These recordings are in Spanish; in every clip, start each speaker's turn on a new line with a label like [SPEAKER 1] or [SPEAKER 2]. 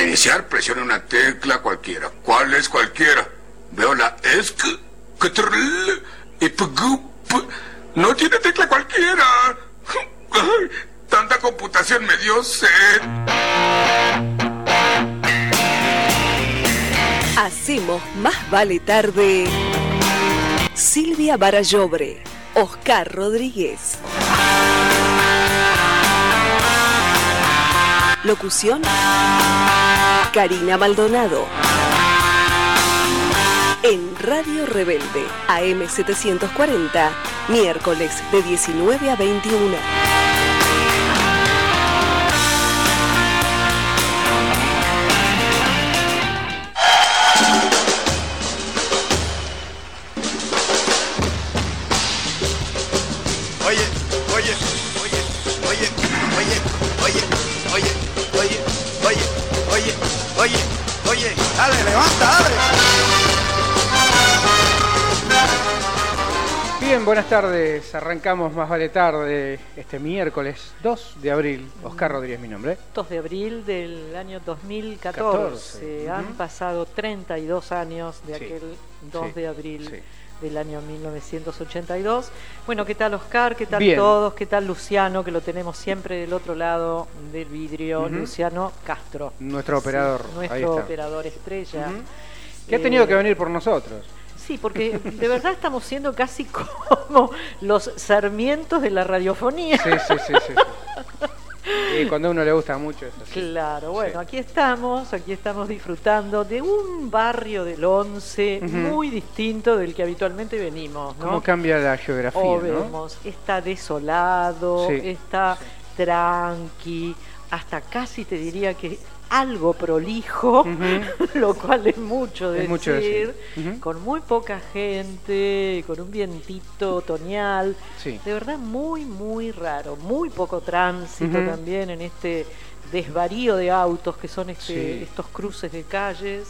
[SPEAKER 1] Para iniciar, presione una tecla cualquiera. ¿Cuál es cualquiera? Veo la ESC, y PGUP. No tiene tecla cualquiera. Tanta computación me dio sed.
[SPEAKER 2] Hacemos más vale tarde. Silvia Barallobre, Oscar Rodríguez. Locución Karina Maldonado. En Radio Rebelde, AM740, miércoles de 19 a 21.
[SPEAKER 3] Tardes. Arrancamos más vale tarde este miércoles 2 de abril. Oscar Rodríguez, mi nombre.
[SPEAKER 4] 2 de abril del año 2014.
[SPEAKER 3] 14,
[SPEAKER 4] Han
[SPEAKER 3] ujú.
[SPEAKER 4] pasado 32 años de
[SPEAKER 3] Sí,
[SPEAKER 4] aquel 2
[SPEAKER 3] sí,
[SPEAKER 4] de abril
[SPEAKER 3] sí.
[SPEAKER 4] del año 1982. Bueno, ¿qué tal Oscar? ¿Qué tal
[SPEAKER 3] Bien.
[SPEAKER 4] todos? ¿Qué tal Luciano? Que lo tenemos siempre del otro lado del vidrio. Luciano Castro.
[SPEAKER 3] Nuestro operador.
[SPEAKER 4] Sí, nuestro operador estrella.
[SPEAKER 3] Ujú. Que ha tenido
[SPEAKER 4] Eh,
[SPEAKER 3] que venir por nosotros.
[SPEAKER 4] Sí, porque de verdad estamos siendo casi como los sarmientos de la radiofonía.
[SPEAKER 3] Sí, sí, sí, sí. sí. Y cuando a uno le gusta mucho eso. sí.
[SPEAKER 4] Claro, bueno, aquí estamos, aquí estamos disfrutando de un barrio del Once
[SPEAKER 3] Ujú.
[SPEAKER 4] muy distinto del que habitualmente venimos, ¿no?
[SPEAKER 3] ¿Cómo cambia la geografía,
[SPEAKER 4] O
[SPEAKER 3] no?
[SPEAKER 4] vemos, está desolado, está tranqui, hasta casi te diría que algo prolijo, lo cual es mucho decir,
[SPEAKER 3] Es mucho decir. Ujú.
[SPEAKER 4] con muy poca gente, con un vientito otoñal,
[SPEAKER 3] Sí.
[SPEAKER 4] de verdad muy, muy raro, muy poco tránsito también en este desvarío de autos que son este,
[SPEAKER 3] Sí.
[SPEAKER 4] estos cruces de calles.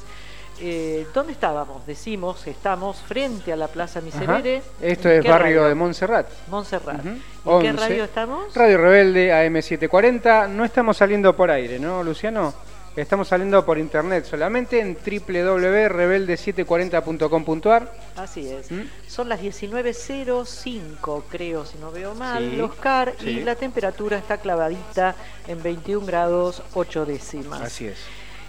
[SPEAKER 4] Eh, ¿Dónde estábamos? Decimos, estamos frente a la Plaza. Miserere.
[SPEAKER 3] Esto
[SPEAKER 4] ¿En
[SPEAKER 3] es barrio
[SPEAKER 4] radio?
[SPEAKER 3] de Montserrat.
[SPEAKER 4] Montserrat. ¿En qué
[SPEAKER 3] 11.
[SPEAKER 4] radio estamos?
[SPEAKER 3] Radio Rebelde AM740. No estamos saliendo por aire, ¿no, Luciano? Estamos saliendo por internet solamente en www.rebelde740.com.ar.
[SPEAKER 4] Así es.
[SPEAKER 3] ¿Mm?
[SPEAKER 4] Son las 19.05, creo, si no veo mal,
[SPEAKER 3] Sí,
[SPEAKER 4] Oscar,
[SPEAKER 3] sí.
[SPEAKER 4] y la temperatura está clavadita en 21 grados 8 décimas.
[SPEAKER 3] Así es.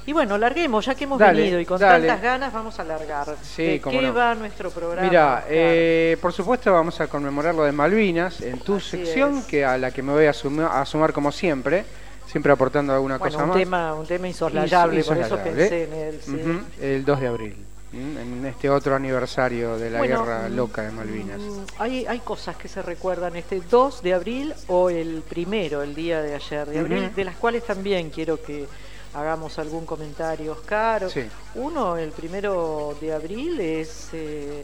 [SPEAKER 4] Y bueno, larguemos, ya que hemos
[SPEAKER 3] Dale,
[SPEAKER 4] venido y con
[SPEAKER 3] dale.
[SPEAKER 4] tantas ganas, vamos a largar.
[SPEAKER 3] Sí,
[SPEAKER 4] ¿De
[SPEAKER 3] cómo
[SPEAKER 4] qué
[SPEAKER 3] no.
[SPEAKER 4] va nuestro programa?
[SPEAKER 3] Mira, eh, por supuesto vamos a conmemorar lo de Malvinas en tu
[SPEAKER 4] Así
[SPEAKER 3] sección,
[SPEAKER 4] es.
[SPEAKER 3] que a la que me voy a sumar, a sumar como siempre, siempre aportando alguna
[SPEAKER 4] bueno,
[SPEAKER 3] cosa
[SPEAKER 4] un
[SPEAKER 3] más.
[SPEAKER 4] tema, un tema insoslayable, por eso
[SPEAKER 3] Insoslayable.
[SPEAKER 4] pensé en él. sí.
[SPEAKER 3] Ujú, El 2 de abril, en este otro aniversario de la
[SPEAKER 4] Bueno,
[SPEAKER 3] guerra
[SPEAKER 4] mm,
[SPEAKER 3] loca de Malvinas.
[SPEAKER 4] mm, Hay, hay cosas que se recuerdan este 2 de abril o el primero, el día de ayer de abril,
[SPEAKER 3] Ujú.
[SPEAKER 4] de las cuales también quiero que hagamos algún comentario, Oscar.
[SPEAKER 3] Sí.
[SPEAKER 4] Uno, el primero de abril es eh,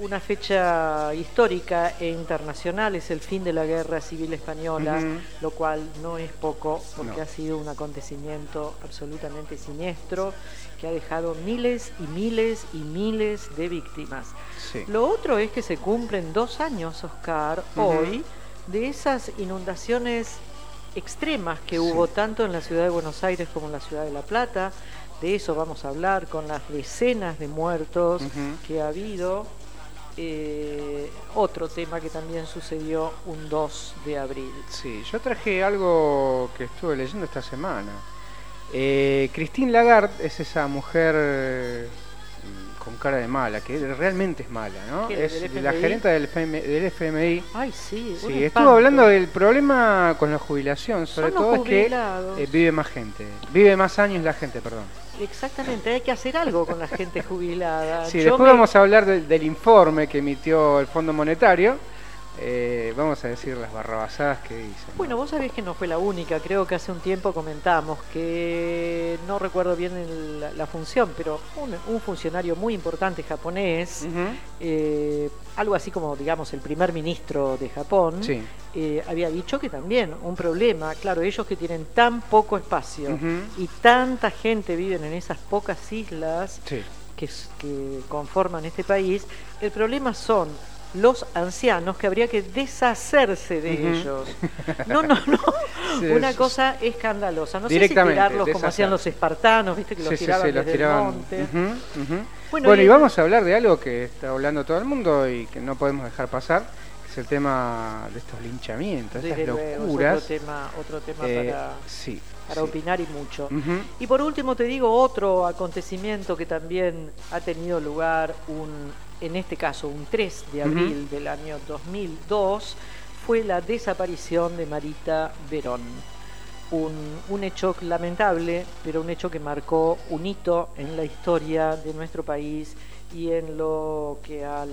[SPEAKER 4] una fecha histórica e internacional, es el fin de la guerra civil española, lo cual no es poco porque
[SPEAKER 3] No.
[SPEAKER 4] ha sido un acontecimiento absolutamente siniestro que ha dejado miles y miles y miles de víctimas.
[SPEAKER 3] Sí.
[SPEAKER 4] Lo otro es que se cumplen dos años, Oscar, hoy, de esas inundaciones extremas que
[SPEAKER 3] Sí.
[SPEAKER 4] hubo tanto en la ciudad de Buenos Aires como en la ciudad de La Plata. De eso vamos a hablar con las decenas de muertos que ha habido. Eh, otro tema que también sucedió un 2 de abril.
[SPEAKER 3] Sí, yo traje algo que estuve leyendo esta semana. Eh, Christine Lagarde es esa mujer eh, con cara de mala, que realmente es mala, ¿no?
[SPEAKER 4] ¿Qué,
[SPEAKER 3] Es la gerente del, FM del FMI.
[SPEAKER 4] Ay, sí.
[SPEAKER 3] Sí,
[SPEAKER 4] espanto.
[SPEAKER 3] estuvo hablando del problema con la jubilación, sobre
[SPEAKER 4] Son
[SPEAKER 3] todo es que eh, vive más gente, vive más años la gente, perdón.
[SPEAKER 4] Exactamente, hay que hacer algo con la gente jubilada.
[SPEAKER 3] Sí,
[SPEAKER 4] Yo
[SPEAKER 3] después
[SPEAKER 4] me-
[SPEAKER 3] vamos a hablar del informe que emitió el Fondo Monetario. Eh, vamos a decir las barrabasadas que dicen. ¿no?
[SPEAKER 4] Bueno, vos sabés que no fue la única, creo que hace un tiempo comentamos que no recuerdo bien el- la, función, pero un, un funcionario muy importante japonés, eh, algo así como, digamos, el primer ministro de Japón,
[SPEAKER 3] Sí.
[SPEAKER 4] eh, había dicho que también un problema, claro, ellos que tienen tan poco espacio y tanta gente viven en esas pocas islas
[SPEAKER 3] Sí.
[SPEAKER 4] que, s- que conforman este país, el problema son los ancianos que habría que deshacerse de ellos. No, no, no.
[SPEAKER 3] Sí,
[SPEAKER 4] Una cosa escandalosa. No sé si tirarlos como hacían los espartanos, viste que los
[SPEAKER 3] Sí,
[SPEAKER 4] tiraban
[SPEAKER 3] los
[SPEAKER 4] desde
[SPEAKER 3] tiraban.
[SPEAKER 4] el monte. Bueno,
[SPEAKER 3] Bueno,
[SPEAKER 4] y-
[SPEAKER 3] y vamos a hablar de algo que está hablando todo el mundo y que no podemos dejar pasar, que es el tema de estos linchamientos, estas
[SPEAKER 4] es
[SPEAKER 3] locuras.
[SPEAKER 4] otro tema, otro tema
[SPEAKER 3] Eh,
[SPEAKER 4] para,
[SPEAKER 3] sí,
[SPEAKER 4] para
[SPEAKER 3] sí.
[SPEAKER 4] opinar y mucho. Y por último te digo otro acontecimiento que también ha tenido lugar un, en este caso un 3 de abril del año 2002 fue la desaparición de Marita Verón. Un, un hecho lamentable, pero un hecho que marcó un hito en la historia de nuestro país y en lo que al,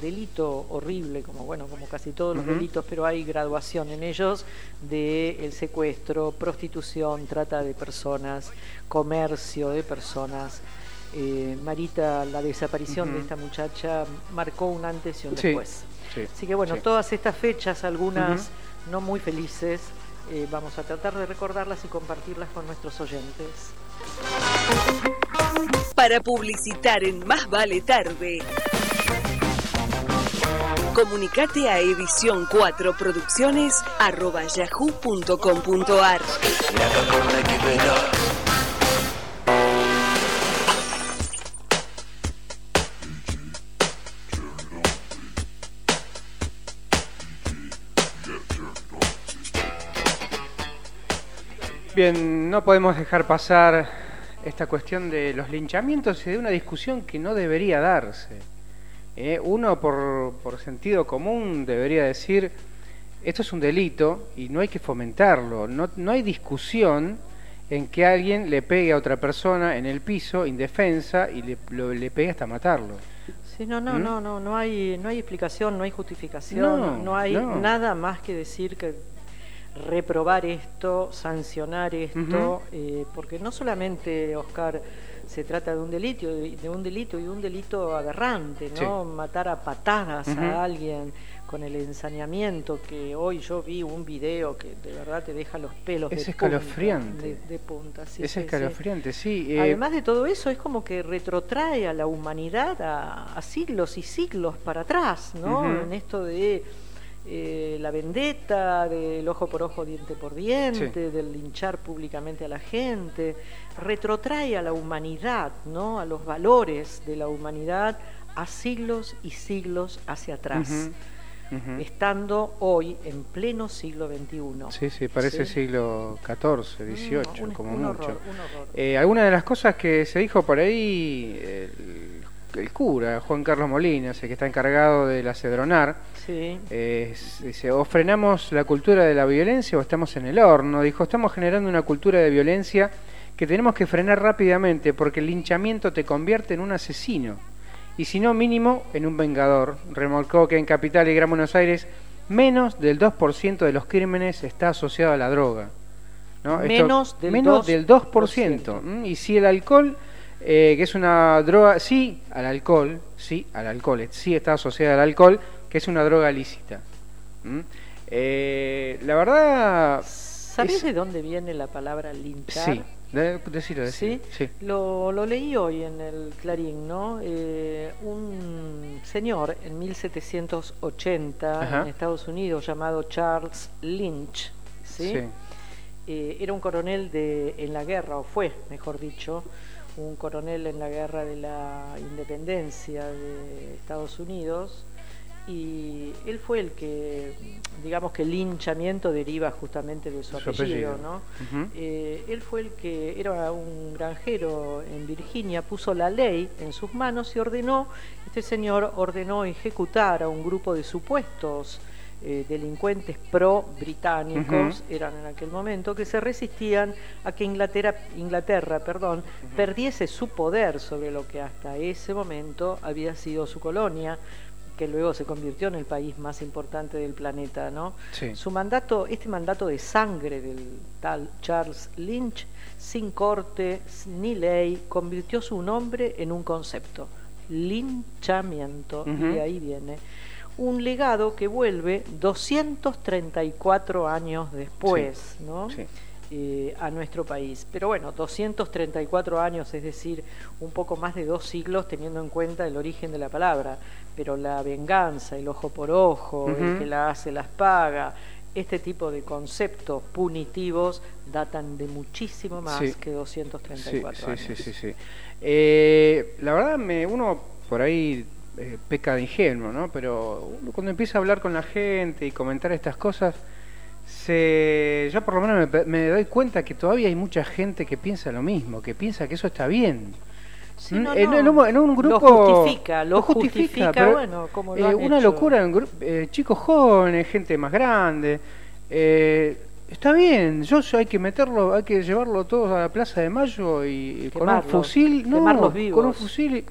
[SPEAKER 4] delito horrible, como bueno, como casi todos los delitos, pero hay graduación en ellos de el secuestro, prostitución, trata de personas, comercio de personas. Eh, Marita, la desaparición de esta muchacha marcó un antes y un
[SPEAKER 3] Sí,
[SPEAKER 4] después.
[SPEAKER 3] sí,
[SPEAKER 4] Así que bueno,
[SPEAKER 3] sí.
[SPEAKER 4] todas estas fechas, algunas no muy felices, eh, vamos a tratar de recordarlas y compartirlas con nuestros oyentes.
[SPEAKER 2] Para publicitar en Más Vale Tarde. Comunicate a edición 4 producciones arroba yahoo.com.ar.
[SPEAKER 3] Bien, no podemos dejar pasar esta cuestión de los linchamientos y de una discusión que no debería darse. Eh, uno, por, por sentido común, debería decir, esto es un delito y no hay que fomentarlo. No, no hay discusión en que alguien le pegue a otra persona en el piso, indefensa, y le, lo- le pegue hasta matarlo.
[SPEAKER 4] Sí, no, no,
[SPEAKER 3] ¿Mm?
[SPEAKER 4] no, no, no hay, no hay explicación, no hay justificación,
[SPEAKER 3] No,
[SPEAKER 4] no, hay nada más que decir que reprobar esto, sancionar esto, eh, porque no solamente, Oscar, se trata de un delito, de un delito y un delito aberrante, ¿no? Matar a patadas a alguien con el ensañamiento que hoy yo vi un video que de verdad te deja los pelos
[SPEAKER 3] Es
[SPEAKER 4] de punta,
[SPEAKER 3] escalofriante.
[SPEAKER 4] de, de punta, sí,
[SPEAKER 3] es
[SPEAKER 4] sí,
[SPEAKER 3] escalofriante, sí. eh,
[SPEAKER 4] Además de todo eso, es como que retrotrae a la humanidad a, a siglos y siglos para atrás, ¿no? En esto de eh, la vendetta, del ojo por ojo, diente por diente, del linchar públicamente a la gente, retrotrae a la humanidad, ¿no? A los valores de la humanidad a siglos y siglos hacia atrás, estando hoy en pleno siglo XXI.
[SPEAKER 3] Sí, sí, parece
[SPEAKER 4] Sí.
[SPEAKER 3] siglo XIV, XVIII,
[SPEAKER 4] Mm, un-
[SPEAKER 3] como
[SPEAKER 4] un
[SPEAKER 3] mucho.
[SPEAKER 4] horror.
[SPEAKER 3] Eh, alguna de las cosas que se dijo por ahí, el, el cura, Juan Carlos Molina, ese que está encargado del acedronar,
[SPEAKER 4] Sí.
[SPEAKER 3] eh, s- dice, o frenamos la cultura de la violencia o estamos en el horno. Dijo, estamos generando una cultura de violencia que tenemos que frenar rápidamente porque el linchamiento te convierte en un asesino. Y si no, mínimo, en un vengador. Remolcó que en Capital y Gran Buenos Aires menos del 2% de los crímenes está asociado a la droga. ¿no?
[SPEAKER 4] Menos del
[SPEAKER 3] menos del 2%.
[SPEAKER 4] 2%.
[SPEAKER 3] ¿m? Y si el alcohol, eh, que es una droga, sí al alcohol, sí al alcohol, sí está asociada al alcohol, que es una droga lícita. Eh, la verdad,
[SPEAKER 4] ¿Sabés
[SPEAKER 3] es-
[SPEAKER 4] de dónde viene la palabra linchar?
[SPEAKER 3] sí, de- decilo, decilo,
[SPEAKER 4] ¿Sí?
[SPEAKER 3] sí.
[SPEAKER 4] Lo, lo leí hoy en el Clarín, ¿no? Eh, un señor en 1780
[SPEAKER 3] Ajá.
[SPEAKER 4] en Estados Unidos llamado Charles Lynch, ¿sí?
[SPEAKER 3] Sí.
[SPEAKER 4] Eh, era un coronel de, en la guerra, o fue, mejor dicho, un coronel en la guerra de la independencia de Estados Unidos. Y él fue el que, digamos que el linchamiento deriva justamente de su
[SPEAKER 3] Su
[SPEAKER 4] apellido,
[SPEAKER 3] apellido.
[SPEAKER 4] ¿no? Eh, él fue el que era un granjero en Virginia, puso la ley en sus manos y ordenó, este señor ordenó ejecutar a un grupo de supuestos eh, delincuentes pro-británicos, eran en aquel momento, que se resistían a que Inglaterra, Inglaterra perdón, perdiese su poder sobre lo que hasta ese momento había sido su colonia que luego se convirtió en el país más importante del planeta, ¿no?
[SPEAKER 3] Sí.
[SPEAKER 4] Su mandato, este mandato de sangre del tal Charles Lynch, sin corte ni ley, convirtió su nombre en un concepto, linchamiento, y de ahí viene. Un legado que vuelve 234 años después, ¿no?
[SPEAKER 3] Sí.
[SPEAKER 4] eh, a nuestro país. Pero bueno, 234 años, es decir, un poco más de dos siglos teniendo en cuenta el origen de la palabra. Pero la venganza, el ojo por ojo, el que la hace las paga, este tipo de conceptos punitivos datan de muchísimo más que 234 años. Sí, sí, sí.
[SPEAKER 3] Eh, la verdad, me, uno por ahí eh, peca de ingenuo, ¿no? Pero cuando empieza a hablar con la gente y comentar estas cosas, se, yo por lo menos me, doy cuenta que todavía hay mucha gente que piensa lo mismo, que piensa que eso está bien.
[SPEAKER 4] Mm, en, un, grupo lo justifica, lo, justifica, bueno, como
[SPEAKER 3] eh, una locura, en eh, chicos jóvenes, gente más grande. Eh, está bien, yo hay que meterlo, hay que llevarlo todos a la Plaza de Mayo y, con un fusil, no, con un fusil.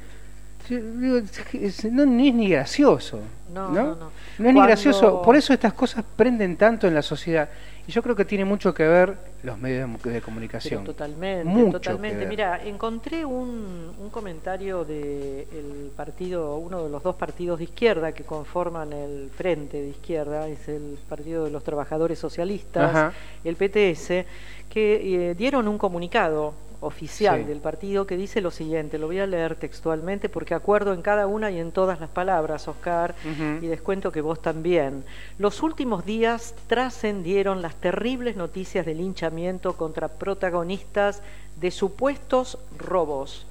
[SPEAKER 3] No, ni es ni gracioso. No, no, no. No, es ni gracioso. Por eso estas cosas prenden tanto en la sociedad. Y yo creo que tiene mucho que ver los medios de, comunicación.
[SPEAKER 4] totalmente, totalmente. Mira, encontré un, un comentario del el partido, uno de los dos partidos de izquierda que conforman el frente de izquierda, es el Partido de los Trabajadores Socialistas, el PTS, que eh, dieron un comunicado oficial del partido que dice lo siguiente, lo voy a leer textualmente porque acuerdo en cada una y en todas las palabras, Oscar, y descuento que vos también. Los últimos días trascendieron las terribles noticias del linchamiento contra protagonistas de supuestos robos.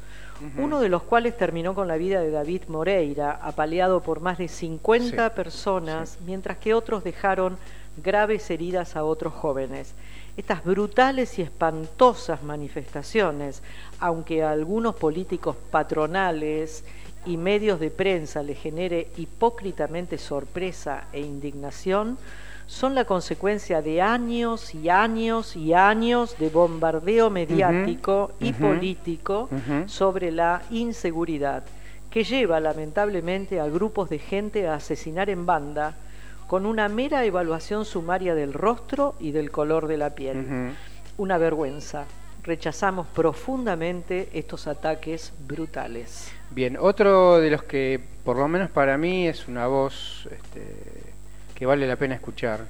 [SPEAKER 4] Uno de los cuales terminó con la vida de David Moreira, apaleado por más de 50 personas, mientras que otros dejaron graves heridas a otros jóvenes. Estas brutales y espantosas manifestaciones, aunque a algunos políticos patronales y medios de prensa le genere hipócritamente sorpresa e indignación, son la consecuencia de años y años y años de bombardeo mediático y político sobre la inseguridad, que lleva lamentablemente a grupos de gente a asesinar en banda, con una mera evaluación sumaria del rostro y del color de la piel. Una vergüenza. Rechazamos profundamente estos ataques brutales.
[SPEAKER 3] Bien, otro de los que por lo menos para mí es una voz este, que vale la pena escuchar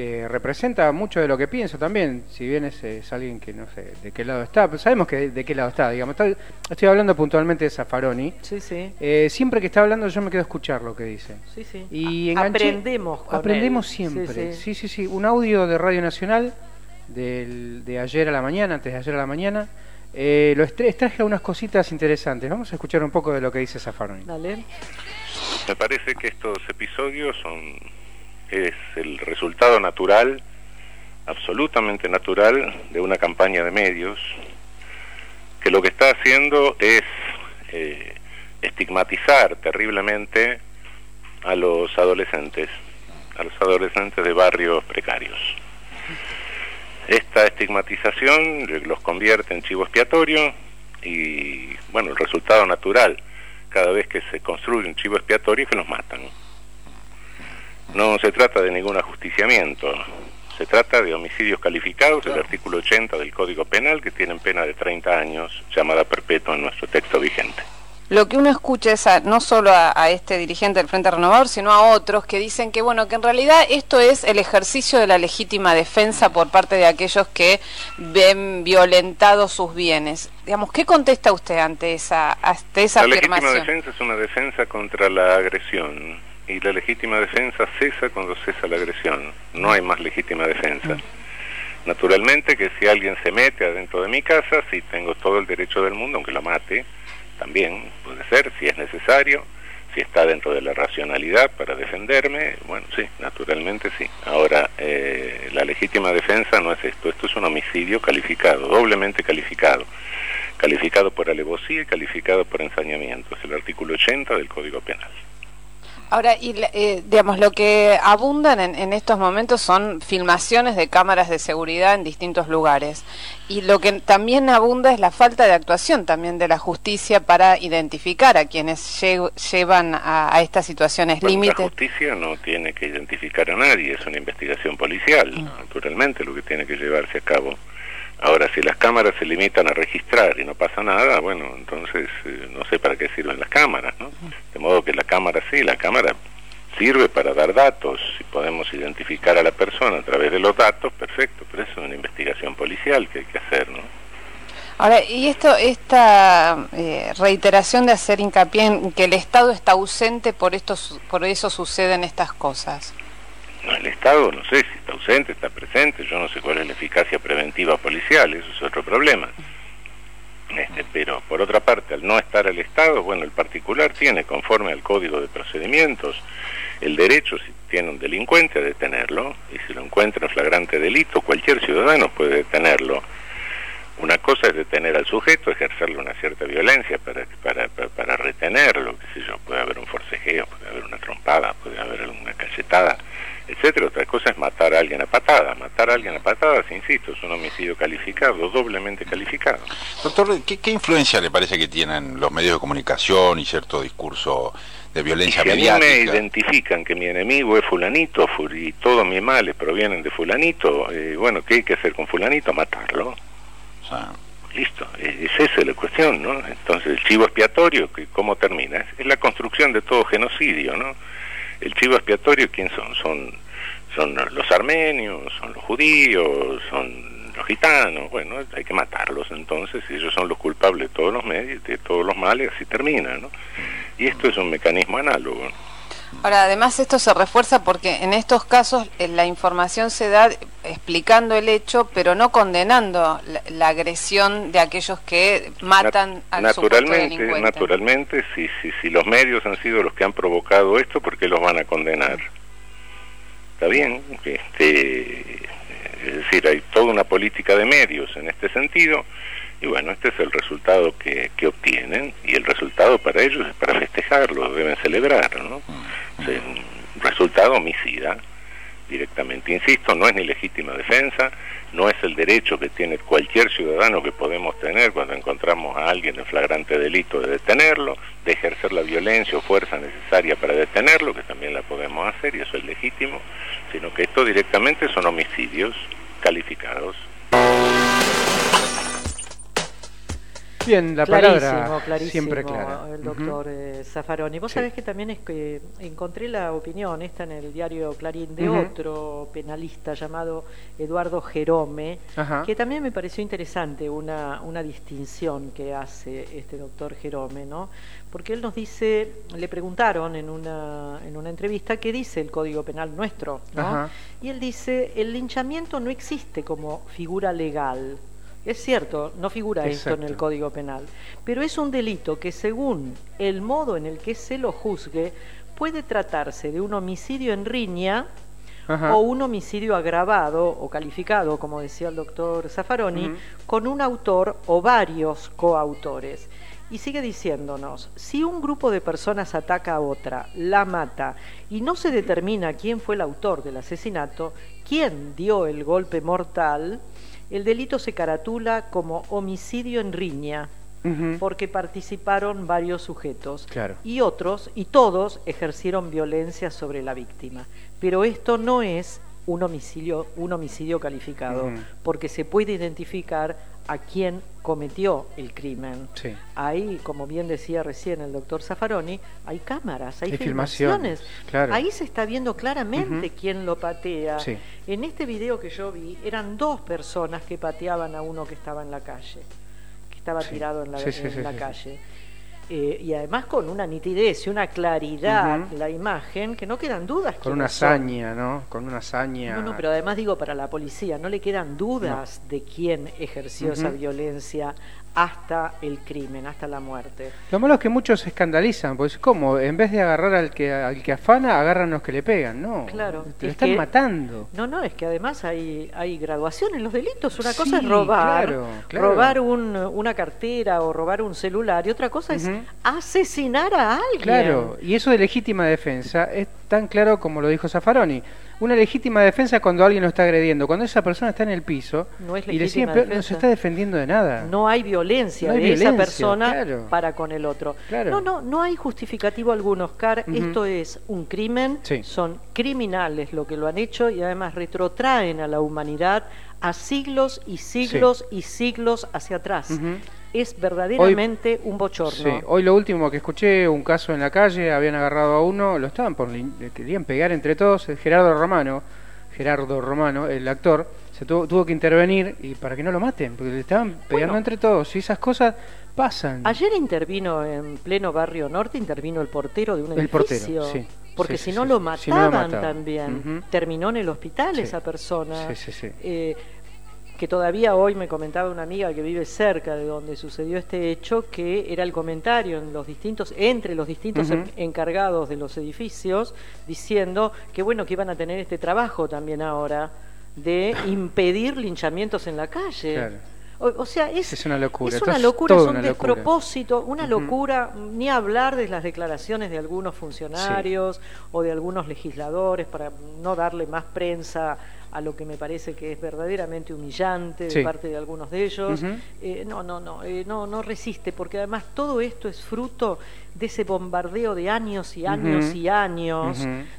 [SPEAKER 3] que representa mucho de lo que pienso también, si bien es, alguien que no sé de qué lado está, pues sabemos que de, qué lado está, digamos, estoy, hablando puntualmente de Zaffaroni.
[SPEAKER 4] Sí, sí.
[SPEAKER 3] Eh, siempre que está hablando yo me quedo a escuchar lo que dice.
[SPEAKER 4] Sí, sí. Y aprendemos
[SPEAKER 3] Aprendemos siempre. Sí sí. sí Un audio de Radio Nacional del, de ayer a la mañana, antes de ayer a la mañana. Eh, lo extraje unas cositas interesantes. Vamos a escuchar un poco de lo que dice Zaffaroni.
[SPEAKER 4] Dale.
[SPEAKER 5] Me parece que estos episodios son es el resultado natural, absolutamente natural, de una campaña de medios que lo que está haciendo es eh, estigmatizar terriblemente a los adolescentes, a los adolescentes de barrios precarios. Esta estigmatización los convierte en chivo expiatorio y, bueno, el resultado natural, cada vez que se construye un chivo expiatorio, es que los matan. No se trata de ningún ajusticiamiento, se trata de homicidios calificados, el artículo 80 del Código Penal, que tienen pena de 30 años, llamada perpetua en nuestro texto vigente.
[SPEAKER 6] Lo que uno escucha es no solo a, este dirigente del Frente Renovador, sino a otros que dicen que bueno, que en realidad esto es el ejercicio de la legítima defensa por parte de aquellos que ven violentados sus bienes. Digamos, ¿qué contesta usted ante esa, ante esa afirmación?
[SPEAKER 5] La legítima defensa es una defensa contra la agresión y la legítima defensa cesa cuando cesa la agresión. No hay más legítima defensa. Naturalmente que si alguien se mete adentro de mi casa, sí tengo todo el derecho del mundo, aunque lo mate, también puede ser, si es necesario, si está dentro de la racionalidad para defenderme, bueno, sí, naturalmente sí. Ahora, eh, la legítima defensa no es esto, esto es un homicidio calificado, doblemente calificado, calificado por alevosía y calificado por ensañamiento, es el artículo 80 del Código Penal.
[SPEAKER 6] Ahora, y, eh, digamos, lo que abundan en, estos momentos son filmaciones de cámaras de seguridad en distintos lugares. Y lo que también abunda es la falta de actuación también de la justicia para identificar a quienes llevan a, estas situaciones límites.
[SPEAKER 5] La justicia no tiene que identificar a nadie, es una investigación policial, mm. naturalmente, lo que tiene que llevarse a cabo. Ahora, si las cámaras se limitan a registrar y no pasa nada, bueno, entonces eh, no sé para qué sirven las cámaras, ¿no? De modo que la cámara sí, la cámara sirve para dar datos. Si podemos identificar a la persona a través de los datos, perfecto, pero eso es una investigación policial que hay que hacer, ¿no?
[SPEAKER 6] Ahora, y esto, esta eh, reiteración de hacer hincapié en que el Estado está ausente, por, esto, por eso suceden estas cosas.
[SPEAKER 5] No, el Estado, no sé si está ausente, está presente, yo no sé cuál es la eficacia preventiva policial, eso es otro problema. Este, pero por otra parte, al no estar el Estado, bueno, el particular tiene, conforme al Código de Procedimientos, el derecho, si tiene un delincuente, a detenerlo, y si lo encuentra en flagrante delito, cualquier ciudadano puede detenerlo. Una cosa es detener al sujeto, ejercerle una cierta violencia para, para, para, retenerlo, qué sé yo, puede haber un forcejeo, puede haber una trompada, puede haber alguna cachetada, etcétera. Otra cosa es matar a alguien a patadas. Matar a alguien a patadas, insisto, es un homicidio calificado, doblemente calificado.
[SPEAKER 7] Doctor, ¿qué, qué influencia le parece que tienen los medios de comunicación y cierto discurso de
[SPEAKER 5] Y
[SPEAKER 7] violencia
[SPEAKER 5] si a mí me
[SPEAKER 7] mediática?
[SPEAKER 5] identifican que mi enemigo es fulanito fu- y todos mis males provienen de fulanito, eh, bueno, ¿qué hay que hacer con fulanito? Matarlo.
[SPEAKER 7] O sea,
[SPEAKER 5] Listo, eh, es esa la cuestión, ¿no? Entonces, el chivo expiatorio, que ¿cómo termina? Es la construcción de todo genocidio, ¿no? El chivo expiatorio, ¿quién son? Son, son los armenios, son los judíos, son los gitanos, bueno, hay que matarlos entonces, y ellos son los culpables de todos los medios, de todos los males, así termina, ¿no? Y esto es un mecanismo análogo.
[SPEAKER 6] Ahora, además esto se refuerza porque en estos casos eh, la información se da explicando el hecho, pero no condenando la, la agresión de aquellos que matan supuesto
[SPEAKER 5] naturalmente, naturalmente, si, si, si los medios han sido los que han provocado esto, ¿por qué los van a condenar? Está bien, este, es decir, hay toda una política de medios en este sentido, y bueno, este es el resultado que, que obtienen, y el resultado para ellos es para festejarlo, deben celebrar, ¿no? O sea, un resultado homicida, directamente. Insisto, no es ni legítima defensa, no es el derecho que tiene cualquier ciudadano que podemos tener cuando encontramos a alguien en flagrante delito de detenerlo, de ejercer la violencia o fuerza necesaria para detenerlo, que también la podemos hacer y eso es legítimo, sino que esto directamente son homicidios calificados.
[SPEAKER 3] Bien, la
[SPEAKER 4] clarísimo,
[SPEAKER 3] palabra
[SPEAKER 4] clarísimo,
[SPEAKER 3] siempre clara.
[SPEAKER 4] el doctor eh, Zaffaroni. Vos
[SPEAKER 3] Sí.
[SPEAKER 4] sabés que también es que encontré la opinión esta en el diario Clarín de otro penalista llamado Eduardo Jerome, que también me pareció interesante una, una distinción que hace este doctor Jerome, ¿no? Porque él nos dice, le preguntaron en una, en una entrevista qué dice el Código Penal nuestro, ¿no? Y él dice, el linchamiento no existe como figura legal. Es cierto, no figura esto en el. Código Penal, pero es un delito que según el modo en el que se lo juzgue, puede tratarse de un homicidio en riña
[SPEAKER 3] Ajá.
[SPEAKER 4] o un homicidio agravado o calificado, como decía el doctor Zaffaroni, con un autor o varios coautores. Y sigue diciéndonos, si un grupo de personas ataca a otra, la mata y no se determina quién fue el autor del asesinato, quién dio el golpe mortal, el delito se caratula como homicidio en riña, porque participaron varios sujetos
[SPEAKER 3] Claro.
[SPEAKER 4] y otros, y todos ejercieron violencia sobre la víctima. Pero esto no es un homicidio, un homicidio calificado, porque se puede identificar a quién cometió el crimen.
[SPEAKER 3] Sí.
[SPEAKER 4] Ahí, como bien decía recién el doctor Zaffaroni, hay cámaras, hay,
[SPEAKER 3] Hay
[SPEAKER 4] filmaciones.
[SPEAKER 3] filmaciones, claro.
[SPEAKER 4] Ahí se está viendo claramente quién lo patea.
[SPEAKER 3] Sí.
[SPEAKER 4] En este video que yo vi, eran dos personas que pateaban a uno que estaba en la calle, que estaba
[SPEAKER 3] Sí.
[SPEAKER 4] tirado en la, en
[SPEAKER 3] sí,
[SPEAKER 4] la calle. Eh, y además con una nitidez y una claridad la imagen que no quedan dudas.
[SPEAKER 3] Con una hazaña, ¿no? Con una hazaña.
[SPEAKER 4] No, no, pero además digo para la policía, no le quedan dudas de quién ejerció esa violencia hasta el crimen, hasta la muerte.
[SPEAKER 3] Lo malo es que muchos se escandalizan, pues ¿cómo? En vez de agarrar al que al que afana, agarran los que le pegan, no.
[SPEAKER 4] Claro,
[SPEAKER 3] Te lo
[SPEAKER 4] es
[SPEAKER 3] están
[SPEAKER 4] que-
[SPEAKER 3] matando.
[SPEAKER 4] No, no, es que además hay, hay graduación en los delitos. Una cosa es robar,
[SPEAKER 3] claro, claro.
[SPEAKER 4] robar un- una cartera o robar un celular, y otra cosa es asesinar a alguien.
[SPEAKER 3] Claro, y eso de legítima defensa es tan claro como lo dijo Zaffaroni. Una legítima defensa es cuando alguien lo está agrediendo, cuando esa persona está en el piso
[SPEAKER 4] No es
[SPEAKER 3] y le pe- no se está defendiendo de nada.
[SPEAKER 4] No hay violencia
[SPEAKER 3] No hay
[SPEAKER 4] de esa persona
[SPEAKER 3] claro.
[SPEAKER 4] para con el otro.
[SPEAKER 3] Claro.
[SPEAKER 4] No, no, no hay justificativo alguno, Oscar. Esto es un crimen,
[SPEAKER 3] Sí.
[SPEAKER 4] son criminales lo que lo han hecho y además retrotraen a la humanidad a siglos y siglos y siglos hacia atrás. Es verdaderamente un bochorno.
[SPEAKER 3] Sí, hoy lo último que escuché, un caso en la calle, habían agarrado a uno, lo estaban por, le querían pegar entre todos, el Gerardo Romano, Gerardo Romano, el actor, se tuvo, tuvo que intervenir y para que no lo maten, porque le estaban pegando
[SPEAKER 4] Bueno.
[SPEAKER 3] entre todos y esas cosas pasan.
[SPEAKER 4] Ayer intervino en pleno barrio norte, intervino el portero de un
[SPEAKER 3] El portero, sí.
[SPEAKER 4] Porque
[SPEAKER 3] Sí,
[SPEAKER 4] si
[SPEAKER 3] sí,
[SPEAKER 4] no
[SPEAKER 3] sí.
[SPEAKER 4] lo mataban
[SPEAKER 3] Si no lo mataban.
[SPEAKER 4] también. Terminó en el hospital esa persona.
[SPEAKER 3] Sí, sí, sí.
[SPEAKER 4] Eh, que todavía hoy me comentaba una amiga que vive cerca de donde sucedió este hecho, que era el comentario en los distintos, entre los distintos encargados de los edificios, diciendo que bueno que iban a tener este trabajo también ahora de impedir linchamientos en la calle.
[SPEAKER 3] Claro.
[SPEAKER 4] O, o sea, es,
[SPEAKER 3] Es una locura,
[SPEAKER 4] Es una locura, es un
[SPEAKER 3] una locura.
[SPEAKER 4] despropósito, una locura, ni hablar de las declaraciones de algunos funcionarios o de algunos legisladores para no darle más prensa a lo que me parece que es verdaderamente humillante de
[SPEAKER 3] Sí.
[SPEAKER 4] parte de algunos de ellos. Eh, no, no, no, eh, no, no resiste, porque además todo esto es fruto de ese bombardeo de años y años y años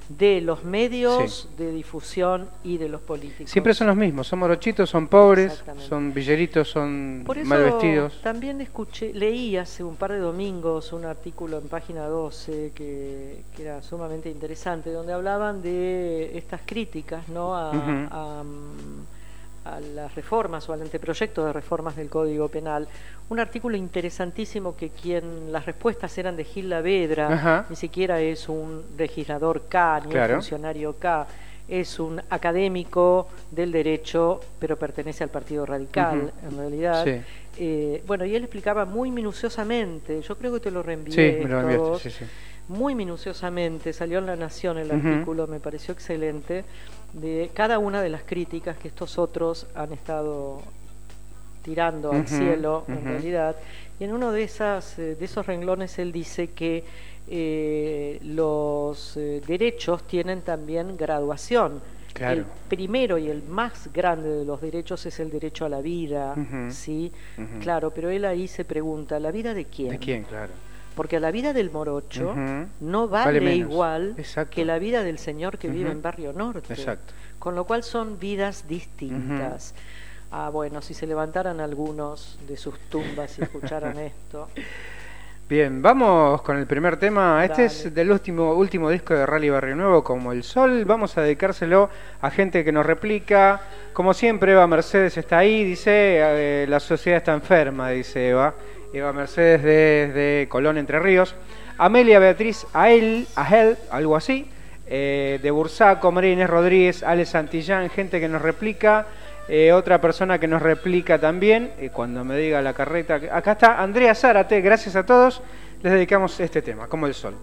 [SPEAKER 4] de los medios de difusión y de los políticos.
[SPEAKER 3] Siempre son los mismos, son morochitos, son pobres, son villeritos, son
[SPEAKER 4] Por eso
[SPEAKER 3] mal vestidos.
[SPEAKER 4] también escuché, leí hace un par de domingos un artículo en página 12 que, que era sumamente interesante, donde hablaban de estas críticas ¿no? a, a, mm, a las reformas o al anteproyecto de reformas del Código Penal. Un artículo interesantísimo que quien las respuestas eran de Gil Lavedra,
[SPEAKER 3] Ajá.
[SPEAKER 4] ni siquiera es un legislador K, ni
[SPEAKER 3] Claro.
[SPEAKER 4] un funcionario K, es un académico del derecho, pero pertenece al Partido Radical, en realidad.
[SPEAKER 3] Sí.
[SPEAKER 4] Eh, bueno, y él explicaba muy minuciosamente, yo creo que te lo reenvié.
[SPEAKER 3] Sí, me lo sí.
[SPEAKER 4] Muy minuciosamente, salió en La Nación el artículo, me pareció excelente, de cada una de las críticas que estos otros han estado tirando al cielo, en realidad. Y en uno de, esas, eh, de esos renglones él dice que eh, los eh, derechos tienen también graduación.
[SPEAKER 3] Claro.
[SPEAKER 4] El primero y el más grande de los derechos es el derecho a la vida. ¿sí? Claro, pero él ahí se pregunta, ¿la vida de quién?
[SPEAKER 3] ¿De quién? Claro.
[SPEAKER 4] Porque la vida del morocho no
[SPEAKER 3] Vale
[SPEAKER 4] igual
[SPEAKER 3] Exacto.
[SPEAKER 4] que la vida del señor que vive en Barrio Norte.
[SPEAKER 3] Exacto.
[SPEAKER 4] Con lo cual son vidas distintas. Ah, bueno, si se levantaran algunos de sus tumbas y escucharan esto.
[SPEAKER 3] Bien, vamos con el primer tema. Este
[SPEAKER 4] Dale.
[SPEAKER 3] es del último, último disco de Rally Barrio Nuevo, como El Sol. Vamos a dedicárselo a gente que nos replica. Como siempre, Eva Mercedes está ahí, dice, eh, la sociedad está enferma, dice Eva. Eva Mercedes desde Colón, Entre Ríos. Amelia Beatriz Ael, Ahel, algo así. eh, de Bursaco, María Rodríguez, Ale Santillán, gente que nos replica. Eh, otra persona que nos replica también, eh, cuando me diga la carreta. Acá está Andrea Zárate, gracias a todos. Les dedicamos este tema, como el sol.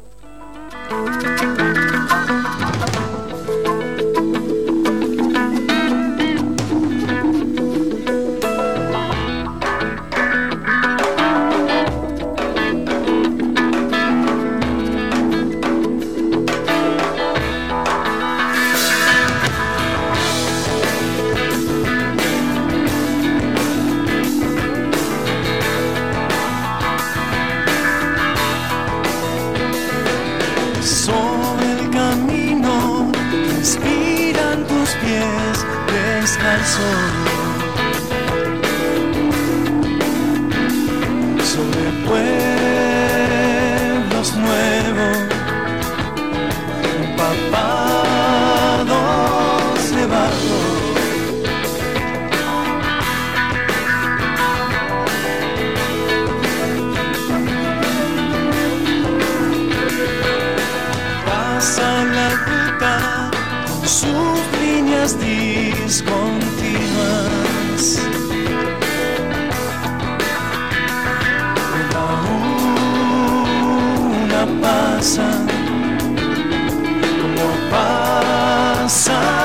[SPEAKER 8] Discontinuas. La una pasa como pasan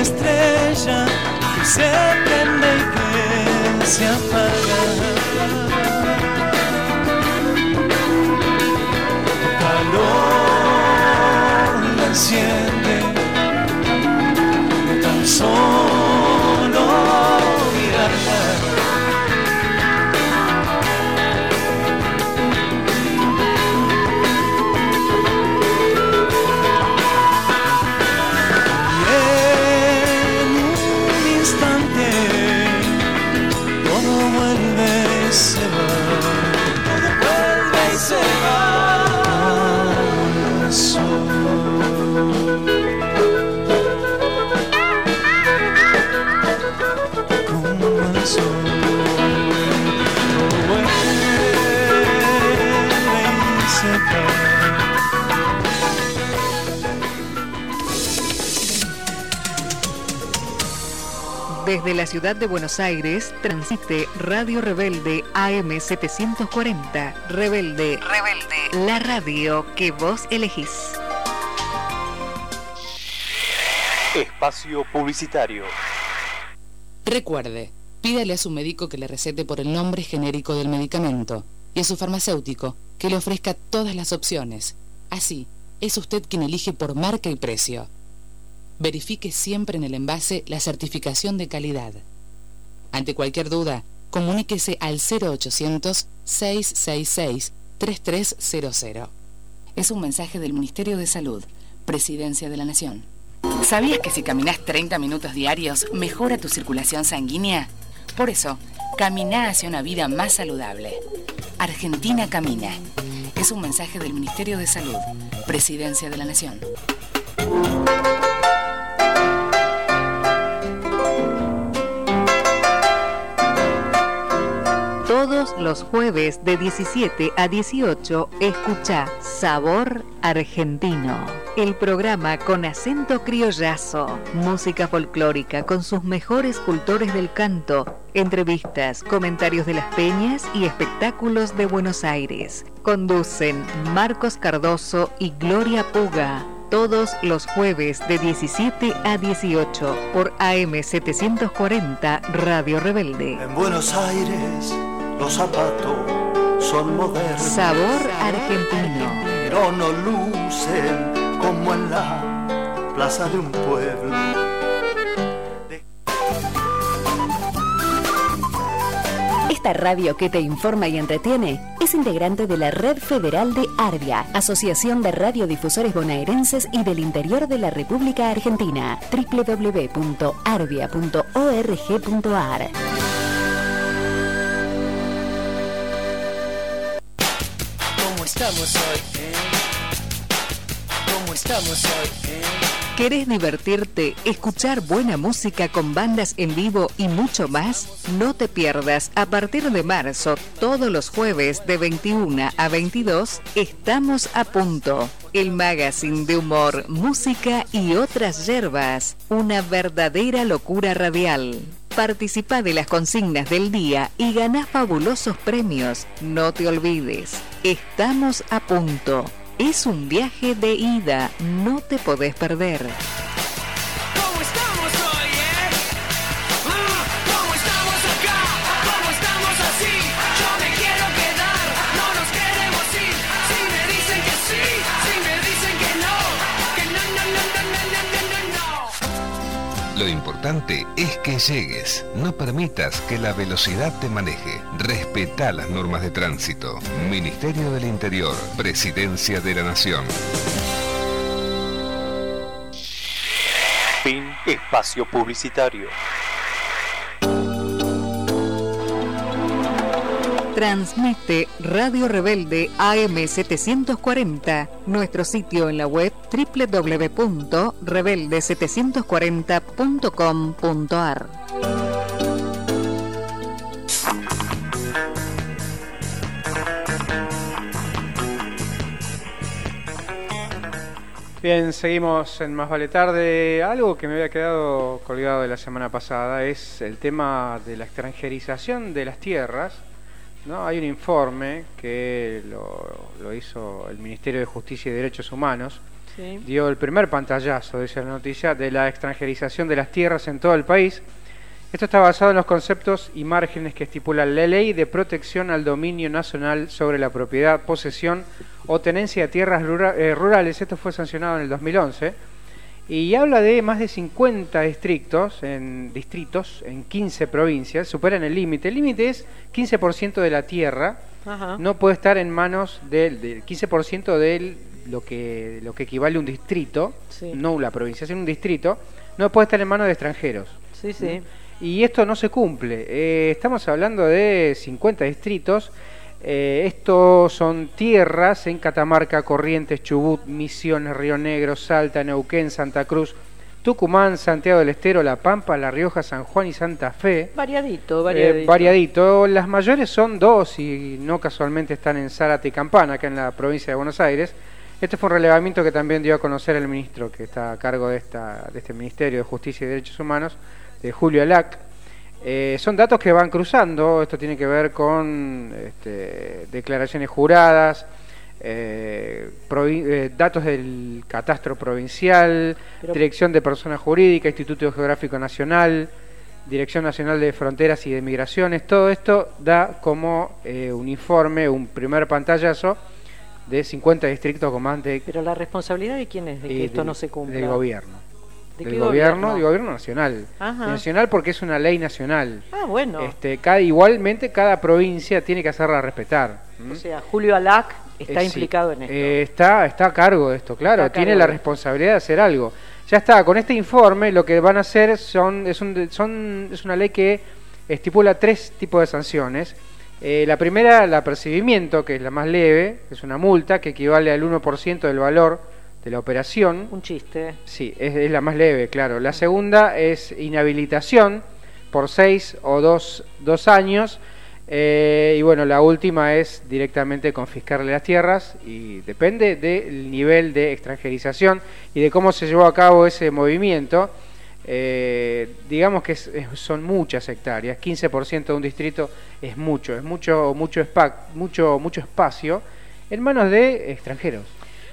[SPEAKER 8] estrella que se prende y que se apaga. Calor la enciende de tan solo
[SPEAKER 9] Desde la ciudad de Buenos Aires, transite Radio Rebelde AM740. Rebelde. Rebelde. La radio que vos elegís.
[SPEAKER 10] Espacio Publicitario.
[SPEAKER 11] Recuerde, pídale a su médico que le recete por el nombre genérico del medicamento y a su farmacéutico que le ofrezca todas las opciones. Así, es usted quien elige por marca y precio. Verifique siempre en el envase la certificación de calidad. Ante cualquier duda, comuníquese al 0800 666 3300. Es un mensaje del Ministerio de Salud, Presidencia de la Nación. ¿Sabías que si caminas 30 minutos diarios mejora tu circulación sanguínea? Por eso, camina hacia una vida más saludable. Argentina camina. Es un mensaje del Ministerio de Salud, Presidencia de la Nación.
[SPEAKER 9] Los jueves de 17 a 18 escucha Sabor Argentino, el programa con acento criollazo, música folclórica con sus mejores cultores del canto, entrevistas, comentarios de las peñas y espectáculos de Buenos Aires. Conducen Marcos Cardoso y Gloria Puga. Todos los jueves de 17 a 18 por AM740 Radio Rebelde.
[SPEAKER 8] En Buenos Aires los zapatos son modernos.
[SPEAKER 9] Sabor argentino.
[SPEAKER 8] Pero no lucen como en la plaza de un pueblo.
[SPEAKER 12] Esta radio que te informa y entretiene es integrante de la Red Federal de Arbia, Asociación de Radiodifusores Bonaerenses y del Interior de la República Argentina, www.arbia.org.ar.
[SPEAKER 13] estamos hoy? ¿Cómo estamos hoy?
[SPEAKER 9] ¿Querés divertirte, escuchar buena música con bandas en vivo y mucho más? No te pierdas, a partir de marzo, todos los jueves de 21 a 22, estamos a punto. El magazine de humor, música y otras yerbas. Una verdadera locura radial. Participa de las consignas del día y gana fabulosos premios. No te olvides, estamos a punto. Es un viaje de ida, no te podés perder.
[SPEAKER 14] Importante es que llegues. No permitas que la velocidad te maneje. Respeta las normas de tránsito. Ministerio del Interior. Presidencia de la Nación.
[SPEAKER 10] Fin Espacio Publicitario.
[SPEAKER 9] Transmite Radio Rebelde AM740. Nuestro sitio en la web www.rebelde740.com.ar.
[SPEAKER 3] Bien, seguimos en Más Vale Tarde. Algo que me había quedado colgado de la semana pasada es el tema de la extranjerización de las tierras ¿no? Hay un informe que lo, lo hizo el Ministerio de Justicia y Derechos Humanos.
[SPEAKER 4] Sí.
[SPEAKER 3] Dio el primer pantallazo, dice la noticia, de la extranjerización de las tierras en todo el país. Esto está basado en los conceptos y márgenes que estipula la Ley de Protección al Dominio Nacional sobre la Propiedad, Posesión o Tenencia de Tierras eh, Rurales. Esto fue sancionado en el 2011. Y habla de más de 50 distritos en, distritos en 15 provincias. Superan el límite. El límite es 15% de la tierra.
[SPEAKER 4] Ajá.
[SPEAKER 3] No puede estar en manos del, del 15% de lo que, lo que equivale a un distrito.
[SPEAKER 4] Sí.
[SPEAKER 3] No la provincia, sino un distrito. No puede estar en manos de extranjeros.
[SPEAKER 4] Sí, sí.
[SPEAKER 3] Y esto no se cumple. Eh, estamos hablando de 50 distritos. Eh, estos son tierras en Catamarca, Corrientes, Chubut, Misiones, Río Negro, Salta, Neuquén, Santa Cruz, Tucumán, Santiago del Estero, La Pampa, La Rioja, San Juan y Santa Fe.
[SPEAKER 4] Variadito,
[SPEAKER 3] Eh,
[SPEAKER 4] variadito.
[SPEAKER 3] variadito. Las mayores son dos y no casualmente están en Zárate y Campana, acá en la provincia de Buenos Aires. Este fue un relevamiento que también dio a conocer el ministro que está a cargo de, esta, de este Ministerio de Justicia y Derechos Humanos, de Julio Alac. Eh, son datos que van cruzando, esto tiene que ver con este, declaraciones juradas, eh, eh, datos del catastro provincial,
[SPEAKER 4] Pero-
[SPEAKER 3] Dirección de Personas Jurídicas, Instituto Geográfico Nacional, Dirección Nacional de Fronteras y de Migraciones, todo esto da como eh, un informe, un primer pantallazo de 50 distritos con más de...
[SPEAKER 4] Pero la responsabilidad de quién es de que esto
[SPEAKER 3] del-
[SPEAKER 4] no se cumpla.
[SPEAKER 3] Del gobierno.
[SPEAKER 4] ¿De
[SPEAKER 3] del gobierno,
[SPEAKER 4] gobierno?
[SPEAKER 3] gobierno nacional.
[SPEAKER 4] Ajá.
[SPEAKER 3] Nacional porque es una ley nacional.
[SPEAKER 4] Ah, bueno.
[SPEAKER 3] Este, cada, igualmente cada provincia tiene que hacerla respetar.
[SPEAKER 4] O sea, Julio Alac está
[SPEAKER 3] Eh, sí.
[SPEAKER 4] implicado en esto.
[SPEAKER 3] Eh, está, está a cargo de esto, claro,
[SPEAKER 4] Está
[SPEAKER 3] tiene la responsabilidad de hacer algo. Ya está, con este informe lo que van a hacer son, es, un, son, es una ley que estipula tres tipos de sanciones. Eh, la primera, el apercibimiento, que es la más leve, es una multa que equivale al 1% del valor de la operación.
[SPEAKER 4] Un chiste.
[SPEAKER 3] Sí, es, es la más leve, claro. La segunda es inhabilitación por seis o dos, dos años. Eh, y bueno, la última es directamente confiscarle las tierras y depende del nivel de extranjerización y de cómo se llevó a cabo ese movimiento. Eh, digamos que es- son muchas hectáreas, 15% de un distrito es mucho, es mucho, mucho, spa- mucho, mucho espacio en manos de extranjeros.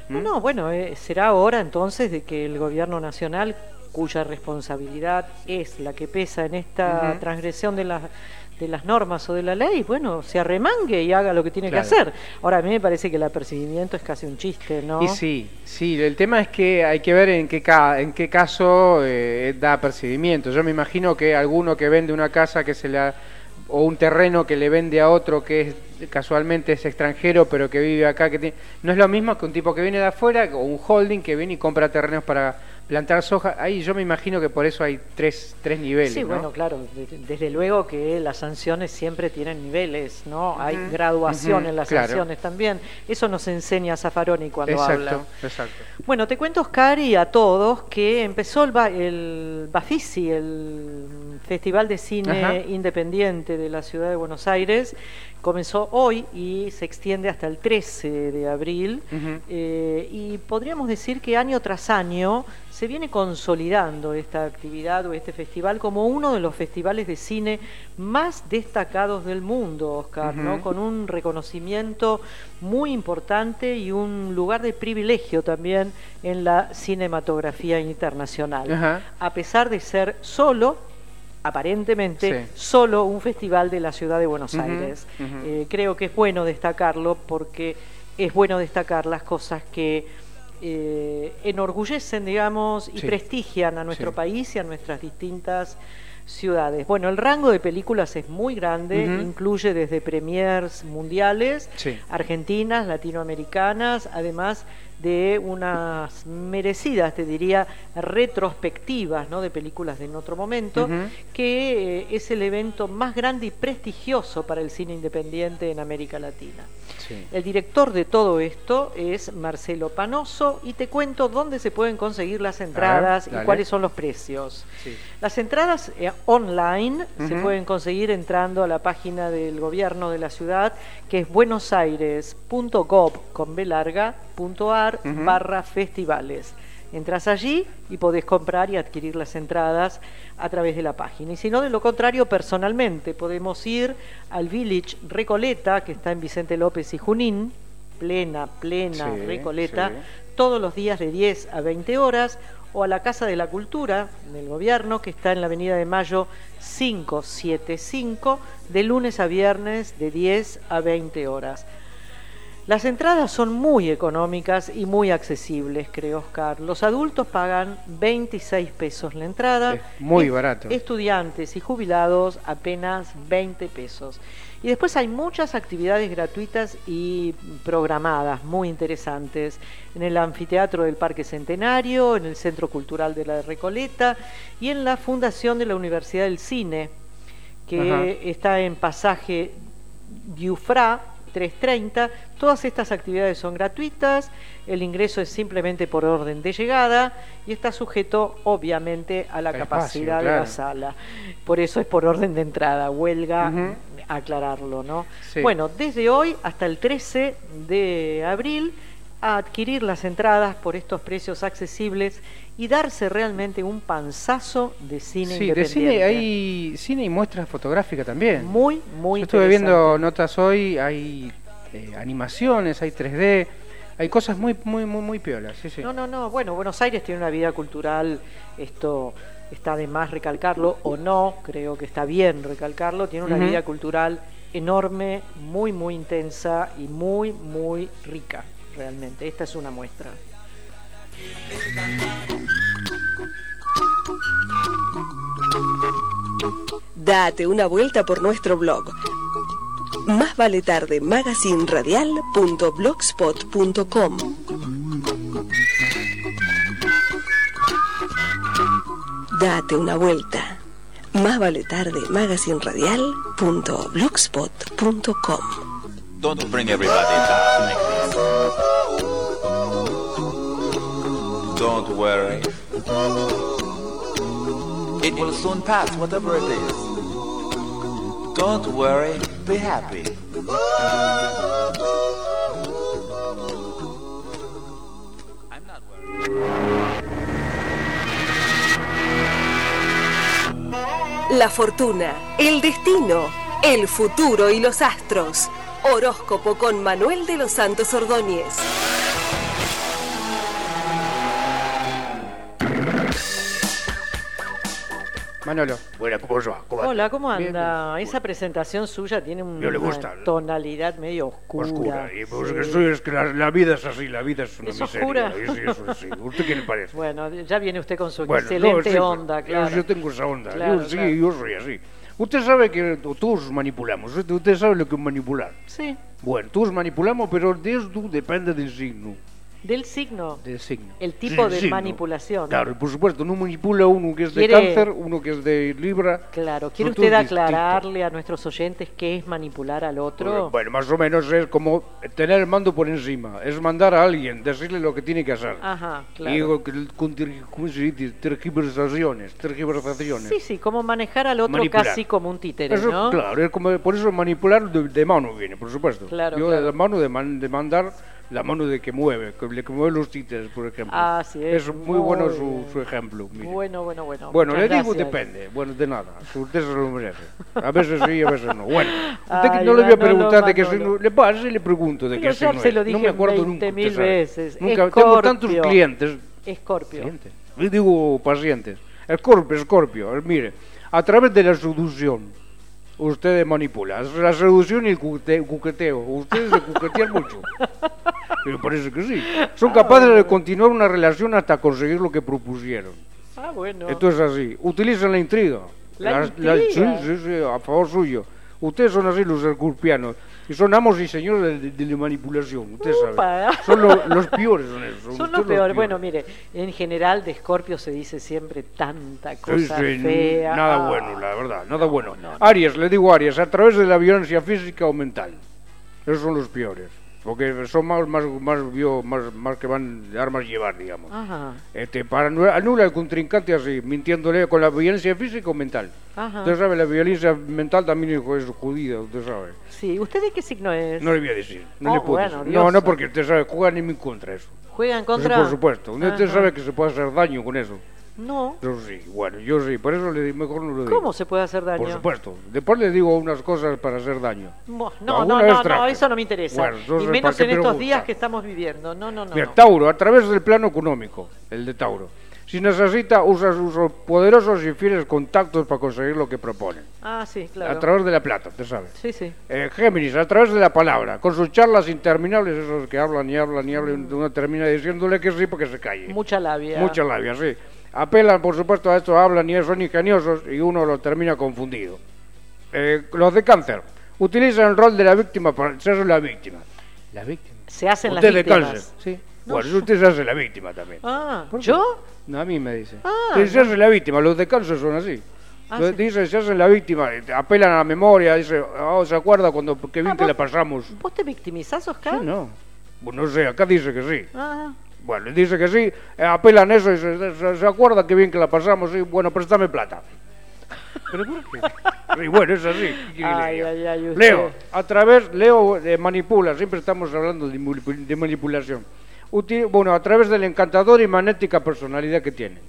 [SPEAKER 4] No, no, bueno, eh, será hora entonces de que el gobierno nacional, cuya responsabilidad es la que pesa en esta transgresión de las de las normas o de la ley, bueno, se arremangue y haga lo que tiene
[SPEAKER 3] Claro.
[SPEAKER 4] que hacer. Ahora, a mí me parece que el apercibimiento es casi un chiste, ¿no?
[SPEAKER 3] Y sí, sí, el tema es que hay que ver en qué, ca- en qué caso eh, da apercibimiento. Yo me imagino que alguno que vende una casa que se la o un terreno que le vende a otro que es casualmente es extranjero pero que vive acá que tiene- no es lo mismo que un tipo que viene de afuera o un holding que viene y compra terrenos para plantar soja ahí yo me imagino que por eso hay tres, tres niveles
[SPEAKER 4] Sí,
[SPEAKER 3] ¿no?
[SPEAKER 4] bueno, claro, de- desde luego que las sanciones siempre tienen niveles, ¿no? Hay graduación en las
[SPEAKER 3] claro.
[SPEAKER 4] sanciones también. Eso nos enseña Zaffaroni cuando
[SPEAKER 3] exacto
[SPEAKER 4] habla.
[SPEAKER 3] exacto
[SPEAKER 4] Bueno, te cuento, Oscar, y a todos, que empezó el, Ba- el Bafisi, el Festival de Cine
[SPEAKER 3] Ajá.
[SPEAKER 4] Independiente de la Ciudad de Buenos Aires. Comenzó hoy y se extiende hasta el 13 de abril. Eh, y podríamos decir que año tras año se viene consolidando esta actividad o este festival como uno de los festivales de cine más destacados del mundo, Oscar, ¿no? Con un reconocimiento muy importante y un lugar de privilegio también en la cinematografía internacional. A pesar de ser solo, aparentemente,
[SPEAKER 3] Sí.
[SPEAKER 4] solo un festival de la ciudad de Buenos Aires. Eh, creo que es bueno destacarlo porque es bueno destacar las cosas que eh, enorgullecen, digamos, y
[SPEAKER 3] Sí.
[SPEAKER 4] prestigian a nuestro
[SPEAKER 3] Sí.
[SPEAKER 4] país y a nuestras distintas ciudades. Bueno, el rango de películas es muy grande, incluye desde premiers mundiales, argentinas, latinoamericanas, además de unas merecidas, te diría, retrospectivas ¿no? de películas de en otro momento, que eh, es el evento más grande y prestigioso para el cine independiente en América Latina.
[SPEAKER 3] Sí.
[SPEAKER 4] El director de todo esto es Marcelo Panoso y te cuento dónde se pueden conseguir las entradas y cuáles son los precios.
[SPEAKER 3] Sí.
[SPEAKER 4] Las entradas eh, online se pueden conseguir entrando a la página del gobierno de la ciudad, que es buenosaires.gov con B larga, punto ar, Bar barra festivales. Entras allí y podés comprar y adquirir las entradas a través de la página. Y si no, de lo contrario, personalmente, podemos ir al Village Recoleta, que está en Vicente López y Junín, plena, plena
[SPEAKER 15] Sí,
[SPEAKER 4] Recoleta,
[SPEAKER 15] sí.
[SPEAKER 4] todos los días de 10 a 20 horas, o a la Casa de la Cultura del Gobierno, que está en la Avenida de Mayo 575, de lunes a viernes de 10 a 20 horas. Las entradas son muy económicas y muy accesibles, creo, Oscar. Los adultos pagan 26 pesos la entrada.
[SPEAKER 15] Es muy
[SPEAKER 4] y
[SPEAKER 15] barato.
[SPEAKER 4] Estudiantes y jubilados apenas 20 pesos. Y después hay muchas actividades gratuitas y programadas muy interesantes en el anfiteatro del Parque Centenario, en el Centro Cultural de la Recoleta y en la Fundación de la Universidad del Cine, que
[SPEAKER 15] Ajá.
[SPEAKER 4] está en pasaje Diufra 330. Todas estas actividades son gratuitas, el ingreso es simplemente por orden de llegada y está sujeto obviamente a la capacidad
[SPEAKER 15] espacio,
[SPEAKER 4] de la sala. Por eso es por orden de entrada, huelga aclararlo, ¿no?
[SPEAKER 15] Sí.
[SPEAKER 4] Bueno, desde hoy hasta el 13 de abril a adquirir las entradas por estos precios accesibles y darse realmente un panzazo de cine
[SPEAKER 15] Sí, de
[SPEAKER 4] independiente.
[SPEAKER 15] cine hay cine y muestras fotográficas también.
[SPEAKER 4] Muy, muy
[SPEAKER 15] Yo estuve viendo notas hoy, hay eh, animaciones, hay 3D, hay cosas muy, muy, muy, muy piolas. Sí, sí.
[SPEAKER 4] No, no, no. Bueno, Buenos Aires tiene una vida cultural, esto está de más recalcarlo o no, creo que está bien recalcarlo, tiene una vida cultural enorme, muy, muy intensa y muy, muy rica, realmente. Esta es una muestra.
[SPEAKER 2] Date una vuelta por nuestro blog. Más vale tarde magazinradial.blogspot.com. Date una vuelta. Más vale tarde magazinradial.blogspot.com.
[SPEAKER 7] Don't bring everybody down like this. Don't worry. It will soon pass, whatever it is. Don't worry, be happy.
[SPEAKER 2] La fortuna, el destino, el futuro y los astros. Horóscopo con Manuel de los Santos Ordóñez.
[SPEAKER 15] Manolo.
[SPEAKER 3] Buena, ¿cómo va? ¿Cómo va?
[SPEAKER 4] Hola, ¿cómo
[SPEAKER 15] Bien,
[SPEAKER 4] anda? Esa presentación suya tiene un-
[SPEAKER 3] No le
[SPEAKER 4] una
[SPEAKER 3] gusta.
[SPEAKER 4] tonalidad medio oscura.
[SPEAKER 3] Oscura. Y pues
[SPEAKER 4] Sí.
[SPEAKER 3] que estoy- es que la, la vida es así, la vida es una
[SPEAKER 4] ¿Es
[SPEAKER 3] miseria.
[SPEAKER 4] oscura?
[SPEAKER 3] Sí, sí, eso sí. ¿Usted qué le parece?
[SPEAKER 4] Bueno, ya viene usted con su
[SPEAKER 3] Bueno,
[SPEAKER 4] excelente
[SPEAKER 3] no, sí,
[SPEAKER 4] onda, claro.
[SPEAKER 3] Yo tengo esa onda.
[SPEAKER 4] Claro,
[SPEAKER 3] yo, sí,
[SPEAKER 4] claro.
[SPEAKER 3] yo soy así. Usted sabe que to- todos manipulamos. Usted, sabe lo que es manipular.
[SPEAKER 4] Sí,
[SPEAKER 3] Bueno, todos manipulamos, pero de esto depende del signo.
[SPEAKER 4] Del signo,
[SPEAKER 15] Del signo.
[SPEAKER 4] el tipo
[SPEAKER 3] Sí,
[SPEAKER 4] de
[SPEAKER 3] signo.
[SPEAKER 4] manipulación.
[SPEAKER 3] Claro, y por supuesto, no manipula uno que es de
[SPEAKER 4] ¿Quiere-
[SPEAKER 3] cáncer, uno que es de Libra.
[SPEAKER 4] Claro, ¿quiere usted aclararle a nuestros oyentes qué es manipular al otro?
[SPEAKER 3] Bueno, más o menos es como tener el mando por encima. Es mandar a alguien, decirle lo que tiene que hacer.
[SPEAKER 4] Ajá,
[SPEAKER 3] Y
[SPEAKER 4] claro.
[SPEAKER 3] digo que con ter- ¿cómo se dice? tergiversaciones, tergiversaciones.
[SPEAKER 4] Sí, sí, como manejar al otro
[SPEAKER 3] Manipular.
[SPEAKER 4] casi como un títere,
[SPEAKER 3] Eso,
[SPEAKER 4] ¿no?
[SPEAKER 3] Claro, es como, por eso manipular de, de mano viene, por supuesto.
[SPEAKER 4] Claro,
[SPEAKER 3] Yo
[SPEAKER 4] claro.
[SPEAKER 3] de la mano de, man- de mandar la mano de que mueve, que, le que mueve los títeres, por ejemplo.
[SPEAKER 4] Ah, sí, es
[SPEAKER 3] es muy bueno
[SPEAKER 4] muy
[SPEAKER 3] su,
[SPEAKER 4] bien.
[SPEAKER 3] su ejemplo. mire.
[SPEAKER 4] Bueno, bueno, bueno.
[SPEAKER 3] Bueno, le digo
[SPEAKER 4] gracias.
[SPEAKER 3] depende. Bueno, de nada. Usted se lo merece. A veces sí, a veces no. Bueno, usted
[SPEAKER 4] Ay,
[SPEAKER 3] no le voy a preguntar de qué signo. Le pasa y le pregunto de qué signo
[SPEAKER 4] se
[SPEAKER 3] es.
[SPEAKER 4] lo
[SPEAKER 3] no
[SPEAKER 4] dije
[SPEAKER 3] me acuerdo
[SPEAKER 4] 20.000
[SPEAKER 3] nunca. sabe.
[SPEAKER 4] veces.
[SPEAKER 3] Nunca tengo tantos
[SPEAKER 4] Escorpio.
[SPEAKER 3] clientes.
[SPEAKER 4] Escorpio.
[SPEAKER 3] Le digo pacientes. Escorpio, Escorpio. Mire, a través de la seducción. Usted manipula. La seducción y el cuquete- cuqueteo. Ustedes se cuquetean mucho. Me parece que sí. Son capaces de continuar una relación hasta conseguir lo que propusieron.
[SPEAKER 4] Ah, bueno.
[SPEAKER 3] Esto es así. Utilizan la intriga.
[SPEAKER 4] La
[SPEAKER 3] Las-
[SPEAKER 4] intriga.
[SPEAKER 3] sí, sí, sí, a favor suyo. Ustedes son así los escorpianos. Y son amos y señores de, de- de la manipulación. Usted
[SPEAKER 4] Upa.
[SPEAKER 3] sabe. Son lo- los peores. Son, esos,
[SPEAKER 4] Son
[SPEAKER 3] ustedes
[SPEAKER 4] los peores.
[SPEAKER 3] peores.
[SPEAKER 4] Bueno, mire, en general de Escorpio se dice siempre tanta
[SPEAKER 3] Sí,
[SPEAKER 4] cosa
[SPEAKER 3] sí,
[SPEAKER 4] fea.
[SPEAKER 3] Nada
[SPEAKER 4] Ah,
[SPEAKER 3] bueno, la verdad, nada bueno. Aries, le digo Aries, a través de la violencia física o mental. Esos son los peores. Porque son más, más, más, bio- más, más que van armas llevar, digamos.
[SPEAKER 4] Ajá.
[SPEAKER 3] Este, para anu- anula al contrincante así, mintiéndole con la violencia física o mental.
[SPEAKER 4] Ajá.
[SPEAKER 3] Usted sabe, la violencia mental también es jodida, usted sabe.
[SPEAKER 4] Sí, ¿usted de qué signo es?
[SPEAKER 3] No le voy a decir, no
[SPEAKER 4] Oh,
[SPEAKER 3] le puedo
[SPEAKER 4] bueno,
[SPEAKER 3] decir.
[SPEAKER 4] Dios
[SPEAKER 3] No, no, porque usted sabe, juegan en mi contra eso.
[SPEAKER 4] Juegan contra.
[SPEAKER 3] por supuesto. Usted
[SPEAKER 4] Ajá.
[SPEAKER 3] sabe que se puede hacer daño con eso.
[SPEAKER 4] No.
[SPEAKER 3] Yo sí, bueno, yo sí, por eso le di- mejor no lo digo.
[SPEAKER 4] ¿Cómo se puede hacer daño?
[SPEAKER 3] Por supuesto. Después le digo unas cosas para hacer daño.
[SPEAKER 4] No, no, no, no,
[SPEAKER 3] traje.
[SPEAKER 4] eso no me interesa.
[SPEAKER 3] Bueno,
[SPEAKER 4] y
[SPEAKER 3] ¿para
[SPEAKER 4] menos en estos días que estamos viviendo. No, no, no.
[SPEAKER 3] Mira,
[SPEAKER 4] no.
[SPEAKER 3] Tauro, a través del plano económico, el de Tauro. Si necesita, usa sus poderosos y fieles contactos para conseguir lo que propone.
[SPEAKER 4] Ah, sí, claro.
[SPEAKER 3] A través de la plata, te sabes.
[SPEAKER 4] Sí, sí.
[SPEAKER 3] Eh, Géminis, a través de la palabra, con sus charlas interminables, esos que hablan y hablan y hablan, uno termina diciéndole que sí porque se calle.
[SPEAKER 4] Mucha labia.
[SPEAKER 3] Mucha labia, sí. Apelan, por supuesto, a esto, hablan y son ingeniosos y uno lo termina confundido. Eh, los de cáncer, utilizan el rol de la víctima para ser la víctima. La víctima.
[SPEAKER 4] Se hacen
[SPEAKER 3] Usted
[SPEAKER 4] las
[SPEAKER 3] de
[SPEAKER 4] víctimas.
[SPEAKER 3] cáncer, sí.
[SPEAKER 4] No,
[SPEAKER 3] bueno, usted se hace la víctima también.
[SPEAKER 4] Ah. ¿yo?
[SPEAKER 3] No, a mí me dice.
[SPEAKER 4] Ah,
[SPEAKER 3] se hace la víctima, los de cáncer son así.
[SPEAKER 4] Ah, sí.
[SPEAKER 3] Dice, se hacen la víctima, eh, apelan a la memoria, dice, oh, ¿se acuerda cuando qué bien que la pasamos?
[SPEAKER 4] ¿Vos te victimizás, Oscar?
[SPEAKER 3] Sí, no. Bueno, no sé, acá dice que sí.
[SPEAKER 4] Ah,
[SPEAKER 3] Bueno, dice que sí, eh, apelan eso y se, se- se acuerda que bien que la pasamos, sí, bueno, préstame plata. ¿Pero por qué? Y bueno, es así. Leo, a través, Leo eh, manipula, siempre estamos hablando de, de manipulación. Bueno, a través de la encantadora y magnética personalidad que tienen,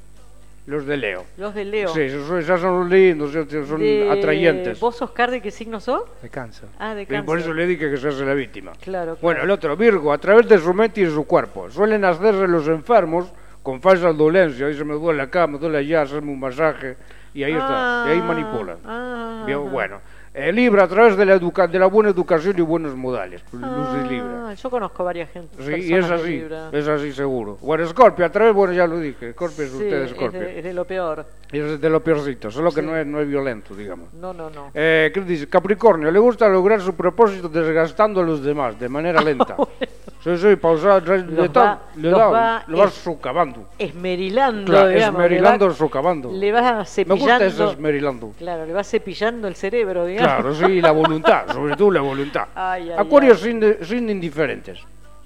[SPEAKER 3] los de Leo.
[SPEAKER 4] Los de Leo.
[SPEAKER 3] Sí, esos, son- esos son lindos, son
[SPEAKER 4] De-
[SPEAKER 3] atrayentes.
[SPEAKER 4] ¿Vos, Oscar, de qué signo sos?
[SPEAKER 3] De cáncer.
[SPEAKER 4] Ah, de
[SPEAKER 3] Y
[SPEAKER 4] cáncer.
[SPEAKER 3] por eso le dije que se hace la víctima.
[SPEAKER 4] Claro,
[SPEAKER 3] Bueno, el otro, Virgo, a través de su mente y de su cuerpo. Suelen hacerse los enfermos con falsa dolencia. Dice, me duele acá, me duele allá, hacerme un masaje. Y ahí está, y ahí manipulan.
[SPEAKER 4] Ah,
[SPEAKER 3] Bien, bueno, eh, Libra, a través de la, educa- de la buena educación y buenos modales. Luz de Libra.
[SPEAKER 4] Ah, yo conozco varias gente.
[SPEAKER 3] Sí, y es así,
[SPEAKER 4] Libra.
[SPEAKER 3] es así seguro. Bueno, Scorpio, a través, bueno, ya lo dije, Scorpio es
[SPEAKER 4] Sí,
[SPEAKER 3] usted,
[SPEAKER 4] es
[SPEAKER 3] Scorpio.
[SPEAKER 4] de, es de lo peor.
[SPEAKER 3] Es de lo peorcito, solo que
[SPEAKER 4] Sí.
[SPEAKER 3] no, es, no es violento, digamos.
[SPEAKER 4] No, no, no.
[SPEAKER 3] Eh, ¿Qué dice? Capricornio, le gusta lograr su propósito desgastando a los demás de manera lenta. sí, sí, pausar, le, da-
[SPEAKER 4] va-
[SPEAKER 3] le da-
[SPEAKER 4] va
[SPEAKER 3] lo vas
[SPEAKER 4] es-
[SPEAKER 3] socavando.
[SPEAKER 4] Esmerilando,
[SPEAKER 3] Claro,
[SPEAKER 4] digamos.
[SPEAKER 3] esmerilando,
[SPEAKER 4] le va-
[SPEAKER 3] socavando.
[SPEAKER 4] Le vas
[SPEAKER 3] Me
[SPEAKER 4] cepillando.
[SPEAKER 3] gusta eso esmerilando.
[SPEAKER 4] Claro, le vas cepillando el cerebro, digamos.
[SPEAKER 3] Claro, sí, la voluntad, sobre todo la voluntad.
[SPEAKER 4] Ay, ay,
[SPEAKER 3] Acuario
[SPEAKER 4] ay.
[SPEAKER 3] sin, de- sin indiferentes.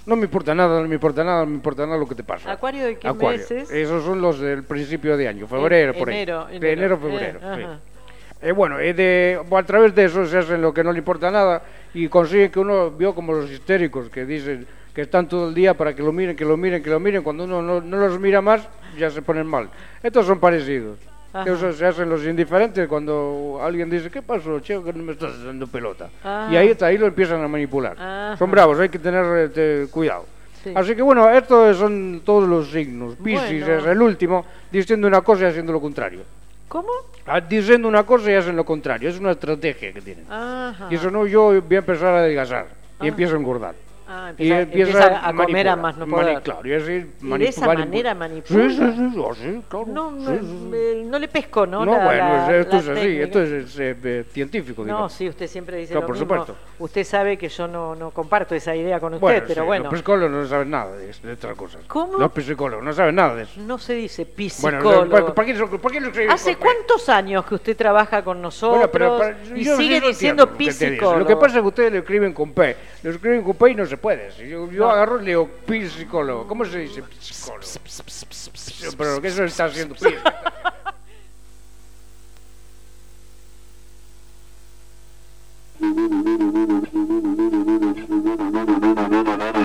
[SPEAKER 3] No me importa nada, no me importa nada, no me importa nada lo que te pasa.
[SPEAKER 4] ¿Acuario de qué
[SPEAKER 3] Acuario.
[SPEAKER 4] meses?
[SPEAKER 3] Esos son los del principio de año, febrero,
[SPEAKER 4] En-
[SPEAKER 3] por ahí.
[SPEAKER 4] enero,
[SPEAKER 3] De
[SPEAKER 4] enero.
[SPEAKER 3] enero, febrero.
[SPEAKER 4] Eh,
[SPEAKER 3] sí.
[SPEAKER 4] ajá.
[SPEAKER 3] Eh, bueno, eh, de, a través de eso se hacen lo que no le importa nada y consiguen que uno vio como los histéricos que dicen que están todo el día para que lo miren, que lo miren, que lo miren. Cuando uno no, no los mira más, ya se ponen mal. Estos son parecidos.
[SPEAKER 4] Ajá.
[SPEAKER 3] Esos se hacen los indiferentes cuando alguien dice, ¿qué pasó, che, que no me estás dando pelota?
[SPEAKER 4] Ah.
[SPEAKER 3] Y ahí, está, ahí lo empiezan a manipular.
[SPEAKER 4] Ajá.
[SPEAKER 3] Son bravos, hay que tener este, cuidado.
[SPEAKER 4] Sí.
[SPEAKER 3] Así que bueno, estos son todos los signos. Piscis
[SPEAKER 4] Bueno.
[SPEAKER 3] es el último, diciendo una cosa y haciendo lo contrario.
[SPEAKER 4] ¿Cómo?
[SPEAKER 3] Ah, Diciendo una cosa y hacen lo contrario. Es una estrategia que tienen. Y eso no, yo voy a empezar a adelgazar. Y
[SPEAKER 4] Ah.
[SPEAKER 3] empiezo a engordar.
[SPEAKER 4] Ah,
[SPEAKER 3] y
[SPEAKER 4] empieza,
[SPEAKER 3] empieza
[SPEAKER 4] empieza a comer a más no
[SPEAKER 3] mani-
[SPEAKER 4] poder.
[SPEAKER 3] claro, y así
[SPEAKER 4] Y de esa manera manipula.
[SPEAKER 3] Sí, sí, sí, así, claro.
[SPEAKER 4] No,
[SPEAKER 3] sí,
[SPEAKER 4] no,
[SPEAKER 3] sí.
[SPEAKER 4] eh, no le pesco, ¿no?
[SPEAKER 3] No,
[SPEAKER 4] La-
[SPEAKER 3] bueno,
[SPEAKER 4] la-
[SPEAKER 3] esto
[SPEAKER 4] la
[SPEAKER 3] es así, esto es, eh, eh, científico,
[SPEAKER 4] No,
[SPEAKER 3] digamos.
[SPEAKER 4] sí, usted siempre dice
[SPEAKER 3] Claro,
[SPEAKER 4] lo
[SPEAKER 3] por
[SPEAKER 4] mismo.
[SPEAKER 3] supuesto.
[SPEAKER 4] Usted sabe que yo no, no comparto esa idea con usted,
[SPEAKER 3] Bueno,
[SPEAKER 4] pero
[SPEAKER 3] sí,
[SPEAKER 4] bueno,
[SPEAKER 3] Los psicólogos no saben nada de, de estas cosas.
[SPEAKER 4] ¿Cómo?
[SPEAKER 3] Los psicólogos no saben nada de eso.
[SPEAKER 4] no se dice
[SPEAKER 3] Bueno,
[SPEAKER 4] psicólogo.
[SPEAKER 3] ¿para, para qué, para qué lo escriben?
[SPEAKER 4] ¿Hace cuántos años que usted trabaja con nosotros
[SPEAKER 3] Bueno, pero para-
[SPEAKER 4] y sigue diciendo psicólogo?
[SPEAKER 3] Lo que pasa es que ustedes lo escriben con P. Lo escriben con P y no se puede. Si yo, yo agarro y leo psicólogo. ¿Cómo se dice psicólogo? Pero que eso está haciendo pi.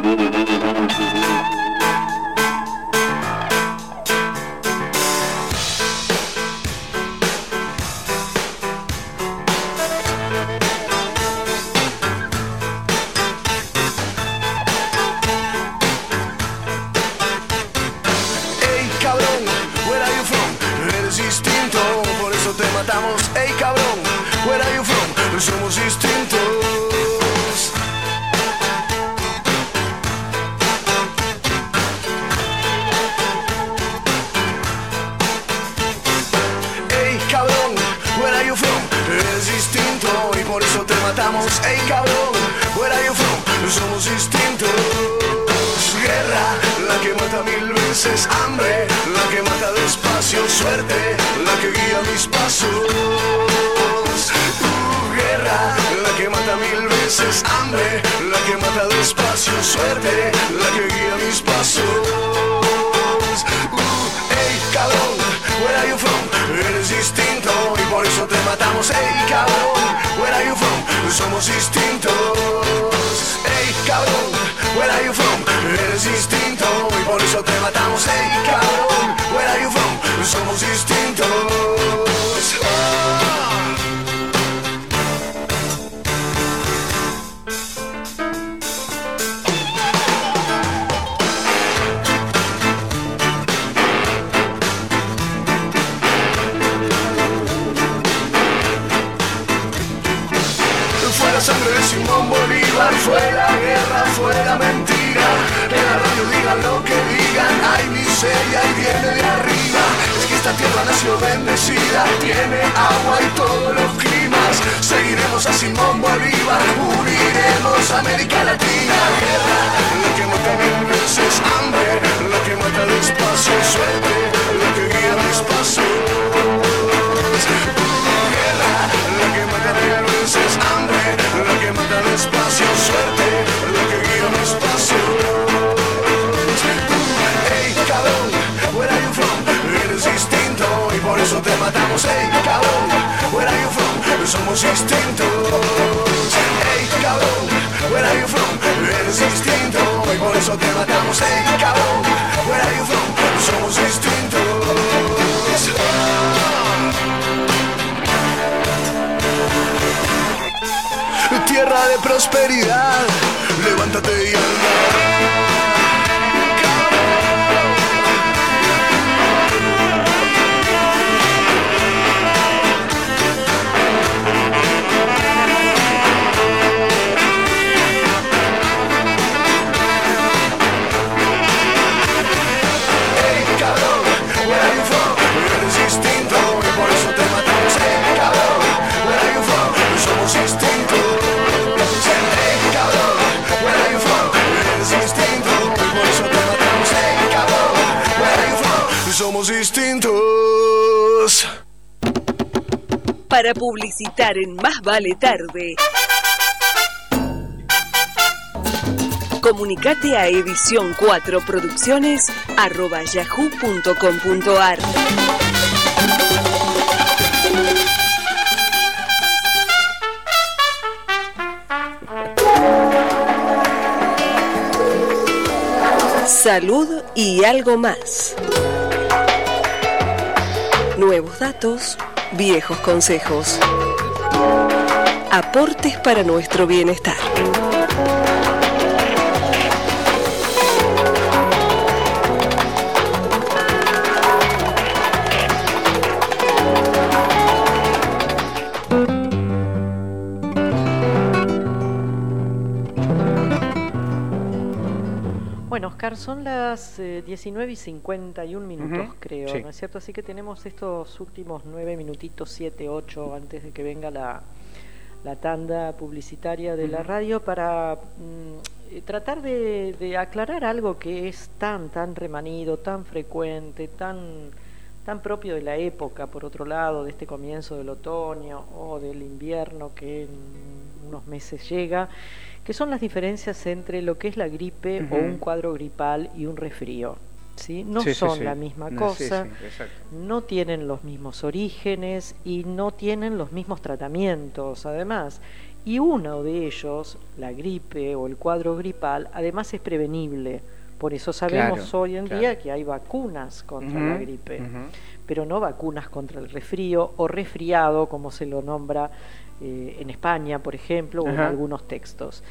[SPEAKER 13] veces. Hambre, la que mata despacio. Suerte, la que guía mis pasos. Uh, guerra, la que mata mil veces. Hambre, la que mata despacio. Suerte, la que guía mis pasos. Uh, ey, cabrón, where are you from? Eres distinto y por eso te matamos. Ey, cabrón, where are you from? Somos distintos. Ey, cabrón, where are you from? Eres distinto y por eso te matamos. Ey, cabrón, where are you from? Somos distintos. Somos distintos.
[SPEAKER 2] Para publicitar en Más Vale Tarde. Comunicate a edición 4 producciones arroba yahoo.com.ar. Salud y algo más. Nuevos datos, viejos consejos. Aportes para nuestro bienestar.
[SPEAKER 4] Son las eh, 19 y 51 minutos, creo,
[SPEAKER 3] sí.
[SPEAKER 4] ¿no es cierto? Así que tenemos estos últimos 9 minutitos, 7, 8, antes de que venga la, la tanda publicitaria de la radio para mm, eh, tratar de, de aclarar algo que es tan, tan remanido, tan frecuente, tan, tan propio de la época, por otro lado, de este comienzo del otoño o del invierno que en unos meses llega, que son las diferencias entre lo que es la gripe o un cuadro gripal y un resfrío. ¿sí? No
[SPEAKER 3] Sí,
[SPEAKER 4] son
[SPEAKER 3] sí.
[SPEAKER 4] la misma
[SPEAKER 3] No,
[SPEAKER 4] cosa, no tienen los mismos orígenes y no tienen los mismos tratamientos, además. Y uno de ellos, la gripe o el cuadro gripal, además es prevenible. Por eso sabemos
[SPEAKER 3] Claro,
[SPEAKER 4] hoy en
[SPEAKER 3] claro.
[SPEAKER 4] día que hay vacunas contra la gripe, pero no vacunas contra el resfrío o resfriado, como se lo nombra eh, en España, por ejemplo, o en algunos textos.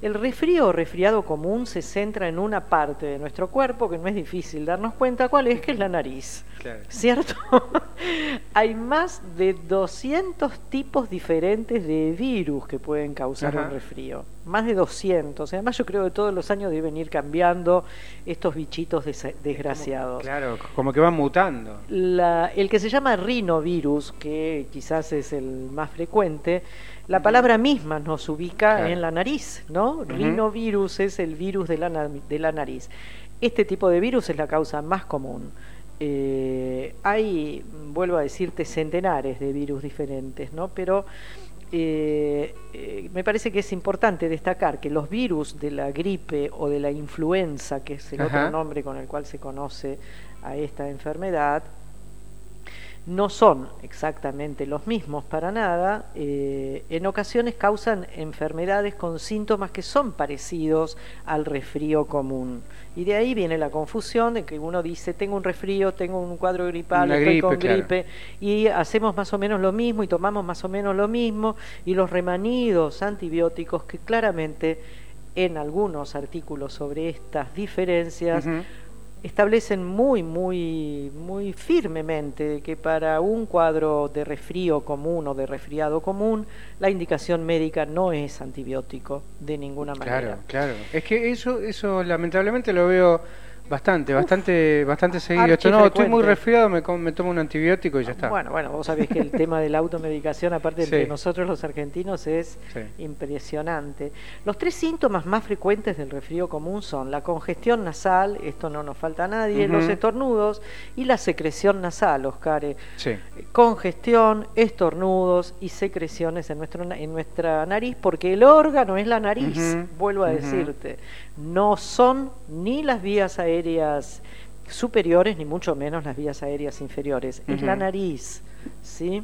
[SPEAKER 4] El resfrío o resfriado común se centra en una parte de nuestro cuerpo que no es difícil darnos cuenta cuál es, que es la nariz.
[SPEAKER 3] Claro.
[SPEAKER 4] ¿Cierto? Hay más de 200 tipos diferentes de virus que pueden causar
[SPEAKER 3] Ajá.
[SPEAKER 4] un resfrío. Más de 200. Además, yo creo que todos los años deben ir cambiando estos bichitos desgraciados.
[SPEAKER 3] Claro, como que van mutando.
[SPEAKER 4] La- el que se llama rinovirus, que quizás es el más frecuente, la palabra misma nos ubica
[SPEAKER 3] Claro.
[SPEAKER 4] en la nariz, ¿no?
[SPEAKER 3] Ujú.
[SPEAKER 4] Rinovirus es el virus de la, de la nariz. Este tipo de virus es la causa más común. Eh, hay, vuelvo a decirte, centenares de virus diferentes, ¿no? Pero eh, eh, me parece que es importante destacar que los virus de la gripe o de la influenza, que es el
[SPEAKER 3] Ajá.
[SPEAKER 4] otro nombre con el cual se conoce a esta enfermedad, no son exactamente los mismos para nada. eh, en ocasiones causan enfermedades con síntomas que son parecidos al resfrío común. Y de ahí viene la confusión de que uno dice, tengo un resfrío, tengo un cuadro gripal, estoy
[SPEAKER 3] gripe,
[SPEAKER 4] con
[SPEAKER 3] claro.
[SPEAKER 4] gripe, y hacemos más o menos lo mismo y tomamos más o menos lo mismo, y los remanidos antibióticos que claramente en algunos artículos sobre estas diferencias. Establecen muy, muy, muy firmemente que para un cuadro de resfrío común o de resfriado común, la indicación médica no es antibiótico de ninguna manera.
[SPEAKER 3] Claro, claro. Es que eso, eso lamentablemente lo veo bastante, bastante, bastante seguido. Esto no, estoy muy resfriado, me, me tomo un antibiótico y ya está.
[SPEAKER 4] Bueno, bueno, vos sabés que el tema de la automedicación, aparte
[SPEAKER 3] Sí.
[SPEAKER 4] de nosotros los argentinos, es
[SPEAKER 3] Sí.
[SPEAKER 4] impresionante. Los tres síntomas más frecuentes del resfrío común son la congestión nasal, esto no nos falta a nadie, los estornudos y la secreción nasal, Oscar. eh,
[SPEAKER 3] Sí.
[SPEAKER 4] Congestión, estornudos y secreciones en, nuestro, en nuestra nariz, porque el órgano es la nariz, vuelvo a decirte. No son ni las vías aéreas superiores, ni mucho menos las vías aéreas inferiores. Es la nariz, ¿sí?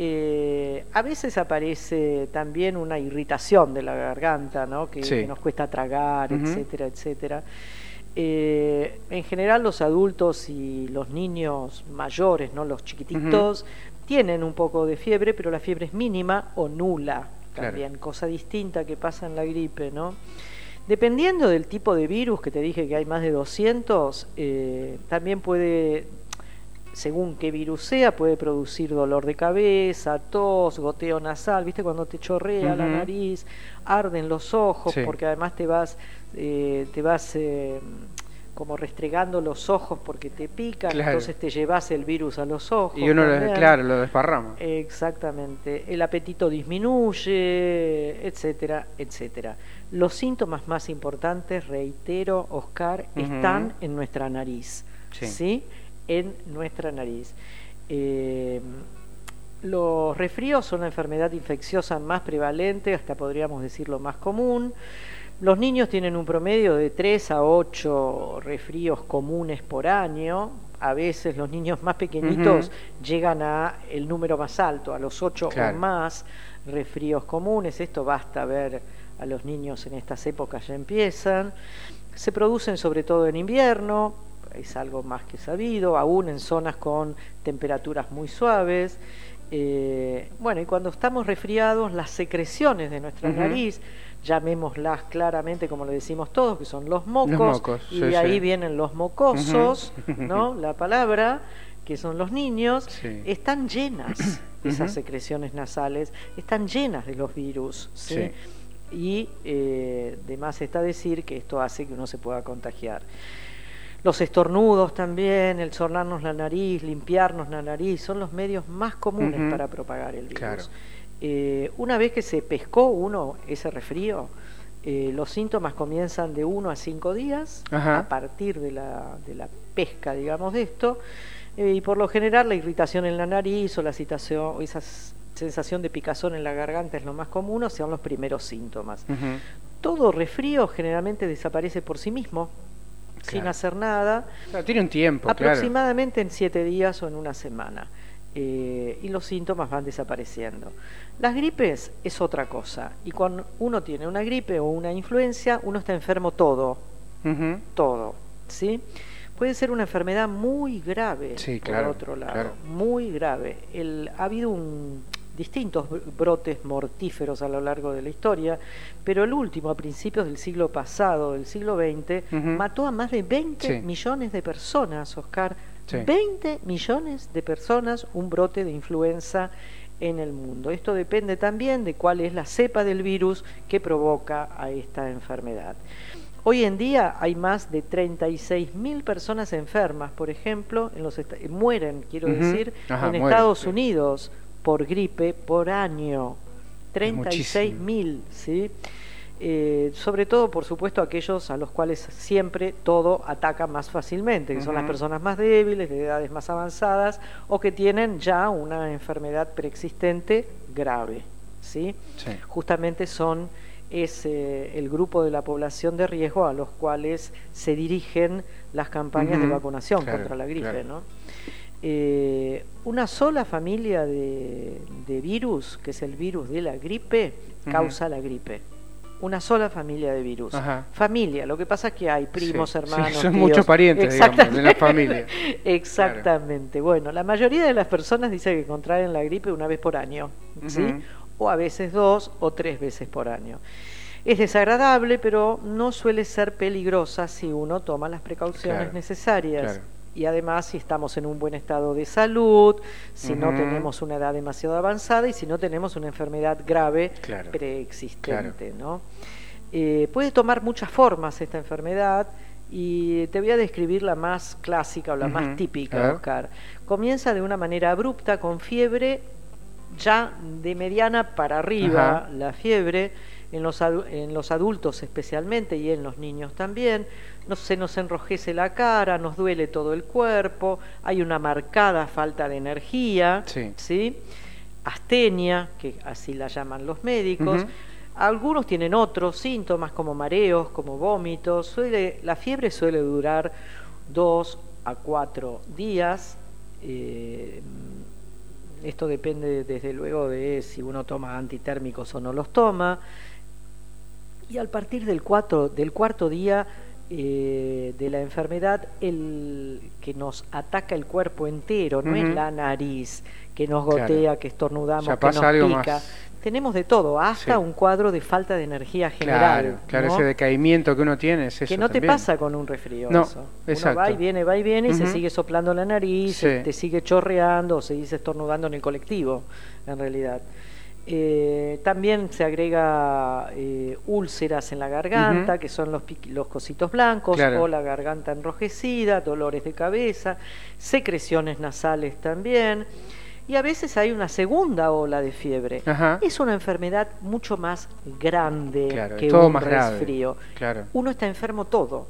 [SPEAKER 4] Eh, a veces aparece también una irritación de la garganta, ¿no? que,
[SPEAKER 3] Sí.
[SPEAKER 4] que nos cuesta tragar,
[SPEAKER 3] Ujú.
[SPEAKER 4] etcétera, etcétera. Eh, en general los adultos y los niños mayores, no los chiquititos, tienen un poco de fiebre, pero la fiebre es mínima o nula
[SPEAKER 3] Claro.
[SPEAKER 4] también, cosa distinta que pasa en la gripe, ¿no? Dependiendo del tipo de virus, que te dije que hay más de 200, eh, también puede, según qué virus sea, puede producir dolor de cabeza, tos, goteo nasal, ¿viste? Cuando te chorrea la nariz, arden los ojos,
[SPEAKER 3] Sí.
[SPEAKER 4] porque además te vas, eh, te vas eh, como restregando los ojos porque te pican,
[SPEAKER 3] Claro.
[SPEAKER 4] entonces te llevas el virus a los ojos.
[SPEAKER 3] Y uno, lo- claro, lo desparrama.
[SPEAKER 4] Exactamente. El apetito disminuye, etcétera, etcétera. Los síntomas más importantes, reitero, Oscar, están en nuestra nariz.
[SPEAKER 3] Sí.
[SPEAKER 4] ¿Sí? En nuestra nariz. Eh, los resfríos son la enfermedad infecciosa más prevalente, hasta podríamos decirlo más común. Los niños tienen un promedio de 3 a 8 resfríos comunes por año. A veces los niños más pequeñitos llegan a el número más alto, a los 8
[SPEAKER 3] Claro.
[SPEAKER 4] o más resfríos comunes. Esto basta ver a los niños en estas épocas ya empiezan. Se producen sobre todo en invierno, es algo más que sabido, aún en zonas con temperaturas muy suaves. Eh, bueno, y cuando estamos resfriados, las secreciones de nuestra nariz, llamémoslas claramente como lo decimos todos, que son los mocos,
[SPEAKER 3] mocos,
[SPEAKER 4] y
[SPEAKER 3] sí,
[SPEAKER 4] de ahí
[SPEAKER 3] sí.
[SPEAKER 4] vienen los mocosos. ¿no? La palabra, que son los niños,
[SPEAKER 3] Sí.
[SPEAKER 4] están llenas, esas secreciones nasales, están llenas de los virus, ¿sí? Y eh, de más está decir que esto hace que uno se pueda contagiar. Los estornudos también, el sonarnos la nariz, limpiarnos la nariz, son los medios más comunes para propagar el virus.
[SPEAKER 3] Claro.
[SPEAKER 4] Eh, una vez que se pescó uno ese resfrío, eh, los síntomas comienzan de 1 a 5 días
[SPEAKER 3] Ajá.
[SPEAKER 4] a partir de la, de la pesca, digamos, de esto. eh, y por lo general la irritación en la nariz o la citación, o esa s- sensación de picazón en la garganta es lo más común, o son los primeros síntomas. Todo resfrío generalmente desaparece por sí mismo, sin hacer nada,
[SPEAKER 3] Claro, tiene un tiempo, claro.
[SPEAKER 4] aproximadamente en siete días o en una semana. Eh, y los síntomas van desapareciendo. Las gripes es otra cosa. Y cuando uno tiene una gripe o una influencia, uno está enfermo todo, todo, ¿sí? Puede ser una enfermedad muy grave,
[SPEAKER 3] Sí,
[SPEAKER 4] por
[SPEAKER 3] claro,
[SPEAKER 4] otro lado,
[SPEAKER 3] claro.
[SPEAKER 4] muy grave. El, ha habido un- distintos br- brotes mortíferos a lo largo de la historia, pero el último, a principios del siglo pasado, del siglo XX, mató a más de 20
[SPEAKER 3] Sí.
[SPEAKER 4] millones de personas, Oscar.
[SPEAKER 3] Sí.
[SPEAKER 4] 20 millones de personas, un brote de influenza en el mundo. Esto depende también de cuál es la cepa del virus que provoca a esta enfermedad. Hoy en día hay más de 36 mil personas enfermas, por ejemplo, en los mueren, quiero decir,
[SPEAKER 3] Ajá,
[SPEAKER 4] en
[SPEAKER 3] mueren,
[SPEAKER 4] Estados
[SPEAKER 3] sí.
[SPEAKER 4] Unidos por gripe por año. 36 mil, ¿sí? Eh, sobre todo, por supuesto, aquellos a los cuales siempre todo ataca más fácilmente, que son las personas más débiles, de edades más avanzadas o que tienen ya una enfermedad preexistente grave, ¿sí?
[SPEAKER 3] Sí.
[SPEAKER 4] Justamente son es eh, el grupo de la población de riesgo a los cuales se dirigen las campañas de vacunación
[SPEAKER 3] claro,
[SPEAKER 4] contra la gripe,
[SPEAKER 3] claro.
[SPEAKER 4] ¿no? Eh, una sola familia de, de virus, que es el virus de la gripe, causa la gripe. Una sola familia de virus.
[SPEAKER 3] Ajá.
[SPEAKER 4] Familia, lo que pasa es que hay primos,
[SPEAKER 3] Sí, sí,
[SPEAKER 4] hermanos.
[SPEAKER 3] son
[SPEAKER 4] tíos.
[SPEAKER 3] muchos parientes, digamos, de la familia.
[SPEAKER 4] Exactamente. Bueno, la mayoría de las personas dice que contraen la gripe una vez por año. O a veces dos o tres veces por año. Es desagradable, pero no suele ser peligrosa si uno toma las precauciones
[SPEAKER 3] Claro,
[SPEAKER 4] necesarias.
[SPEAKER 3] claro.
[SPEAKER 4] Y además si estamos en un buen estado de salud, si no tenemos una edad demasiado avanzada y si no tenemos una enfermedad grave
[SPEAKER 3] Claro,
[SPEAKER 4] preexistente. ¿no? Eh, puede tomar muchas formas esta enfermedad y te voy a describir la más clásica o la más típica. Oscar. Comienza de una manera abrupta con fiebre ya de mediana para arriba, la fiebre, en los, en los adultos especialmente y en los niños también. No, se nos enrojece la cara, nos duele todo el cuerpo, hay una marcada falta de energía,
[SPEAKER 3] Sí.
[SPEAKER 4] astenia, que así la llaman los médicos. Algunos tienen otros síntomas como mareos, como vómitos. Suele, la fiebre suele durar dos a cuatro días. eh, esto depende desde luego de si uno toma antitérmicos o no los toma. Y al partir del, cuatro, del cuarto día eh, de la enfermedad, el que nos ataca el cuerpo entero, no es la nariz, que nos
[SPEAKER 3] Claro.
[SPEAKER 4] gotea, que estornudamos,
[SPEAKER 3] Ya
[SPEAKER 4] que nos pica.
[SPEAKER 3] más.
[SPEAKER 4] Tenemos de todo, hasta
[SPEAKER 3] Sí.
[SPEAKER 4] un cuadro de falta de energía general.
[SPEAKER 3] Claro, claro,
[SPEAKER 4] ¿no?
[SPEAKER 3] ese decaimiento que uno tiene es eso
[SPEAKER 4] que no te pasa con un resfrío
[SPEAKER 3] No,
[SPEAKER 4] eso. Uno
[SPEAKER 3] exacto.
[SPEAKER 4] va y viene, va y viene y se sigue soplando la nariz,
[SPEAKER 3] Sí.
[SPEAKER 4] te sigue chorreando o se dice estornudando en el colectivo, en realidad. Eh, también se agrega eh, úlceras en la garganta, que son los, los cositos blancos,
[SPEAKER 3] Claro.
[SPEAKER 4] o la garganta enrojecida, dolores de cabeza, secreciones nasales también. Y a veces hay una segunda ola de fiebre.
[SPEAKER 3] Ajá.
[SPEAKER 4] Es una enfermedad mucho más grande
[SPEAKER 3] Claro,
[SPEAKER 4] que
[SPEAKER 3] todo
[SPEAKER 4] un
[SPEAKER 3] más grave.
[SPEAKER 4] resfrío.
[SPEAKER 3] Claro.
[SPEAKER 4] Uno está enfermo todo.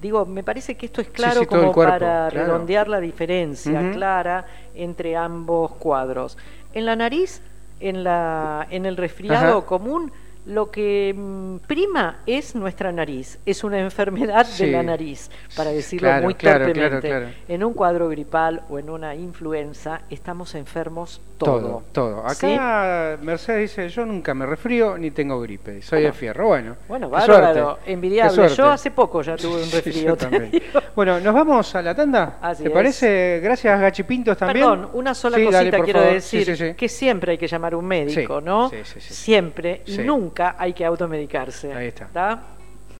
[SPEAKER 4] Digo, me parece que esto es claro
[SPEAKER 3] sí,
[SPEAKER 4] como
[SPEAKER 3] cuerpo,
[SPEAKER 4] para redondear la diferencia clara entre ambos cuadros. En la nariz, en, la, en el resfriado
[SPEAKER 3] Ajá.
[SPEAKER 4] común, lo que mm, prima es nuestra nariz. Es una enfermedad
[SPEAKER 3] Sí.
[SPEAKER 4] de la nariz, para decirlo
[SPEAKER 3] Claro,
[SPEAKER 4] muy
[SPEAKER 3] claro, claro, claro.
[SPEAKER 4] En un cuadro gripal o en una influenza estamos enfermos
[SPEAKER 3] Todo,
[SPEAKER 4] todo.
[SPEAKER 3] todo.
[SPEAKER 4] ¿Sí?
[SPEAKER 3] Acá Mercedes dice, yo nunca me resfrío ni tengo gripe, soy de
[SPEAKER 4] Bueno.
[SPEAKER 3] fierro. Bueno,
[SPEAKER 4] Bueno, bárbaro, envidiable. Yo hace poco ya tuve un
[SPEAKER 3] Sí,
[SPEAKER 4] resfrío. digo.
[SPEAKER 3] Bueno, ¿nos vamos a la tanda?
[SPEAKER 4] Así
[SPEAKER 3] ¿Te
[SPEAKER 4] es.
[SPEAKER 3] parece? Gracias, Gachipintos también.
[SPEAKER 4] Perdón, una sola
[SPEAKER 3] Sí,
[SPEAKER 4] cosita
[SPEAKER 3] dale,
[SPEAKER 4] quiero
[SPEAKER 3] favor.
[SPEAKER 4] decir,
[SPEAKER 3] Sí, sí, sí.
[SPEAKER 4] que siempre hay que llamar a un médico,
[SPEAKER 3] Sí,
[SPEAKER 4] ¿no?
[SPEAKER 3] sí, sí, sí.
[SPEAKER 4] Siempre, y
[SPEAKER 3] Sí.
[SPEAKER 4] Nunca hay que automedicarse.
[SPEAKER 3] Ahí está.
[SPEAKER 4] ¿tá?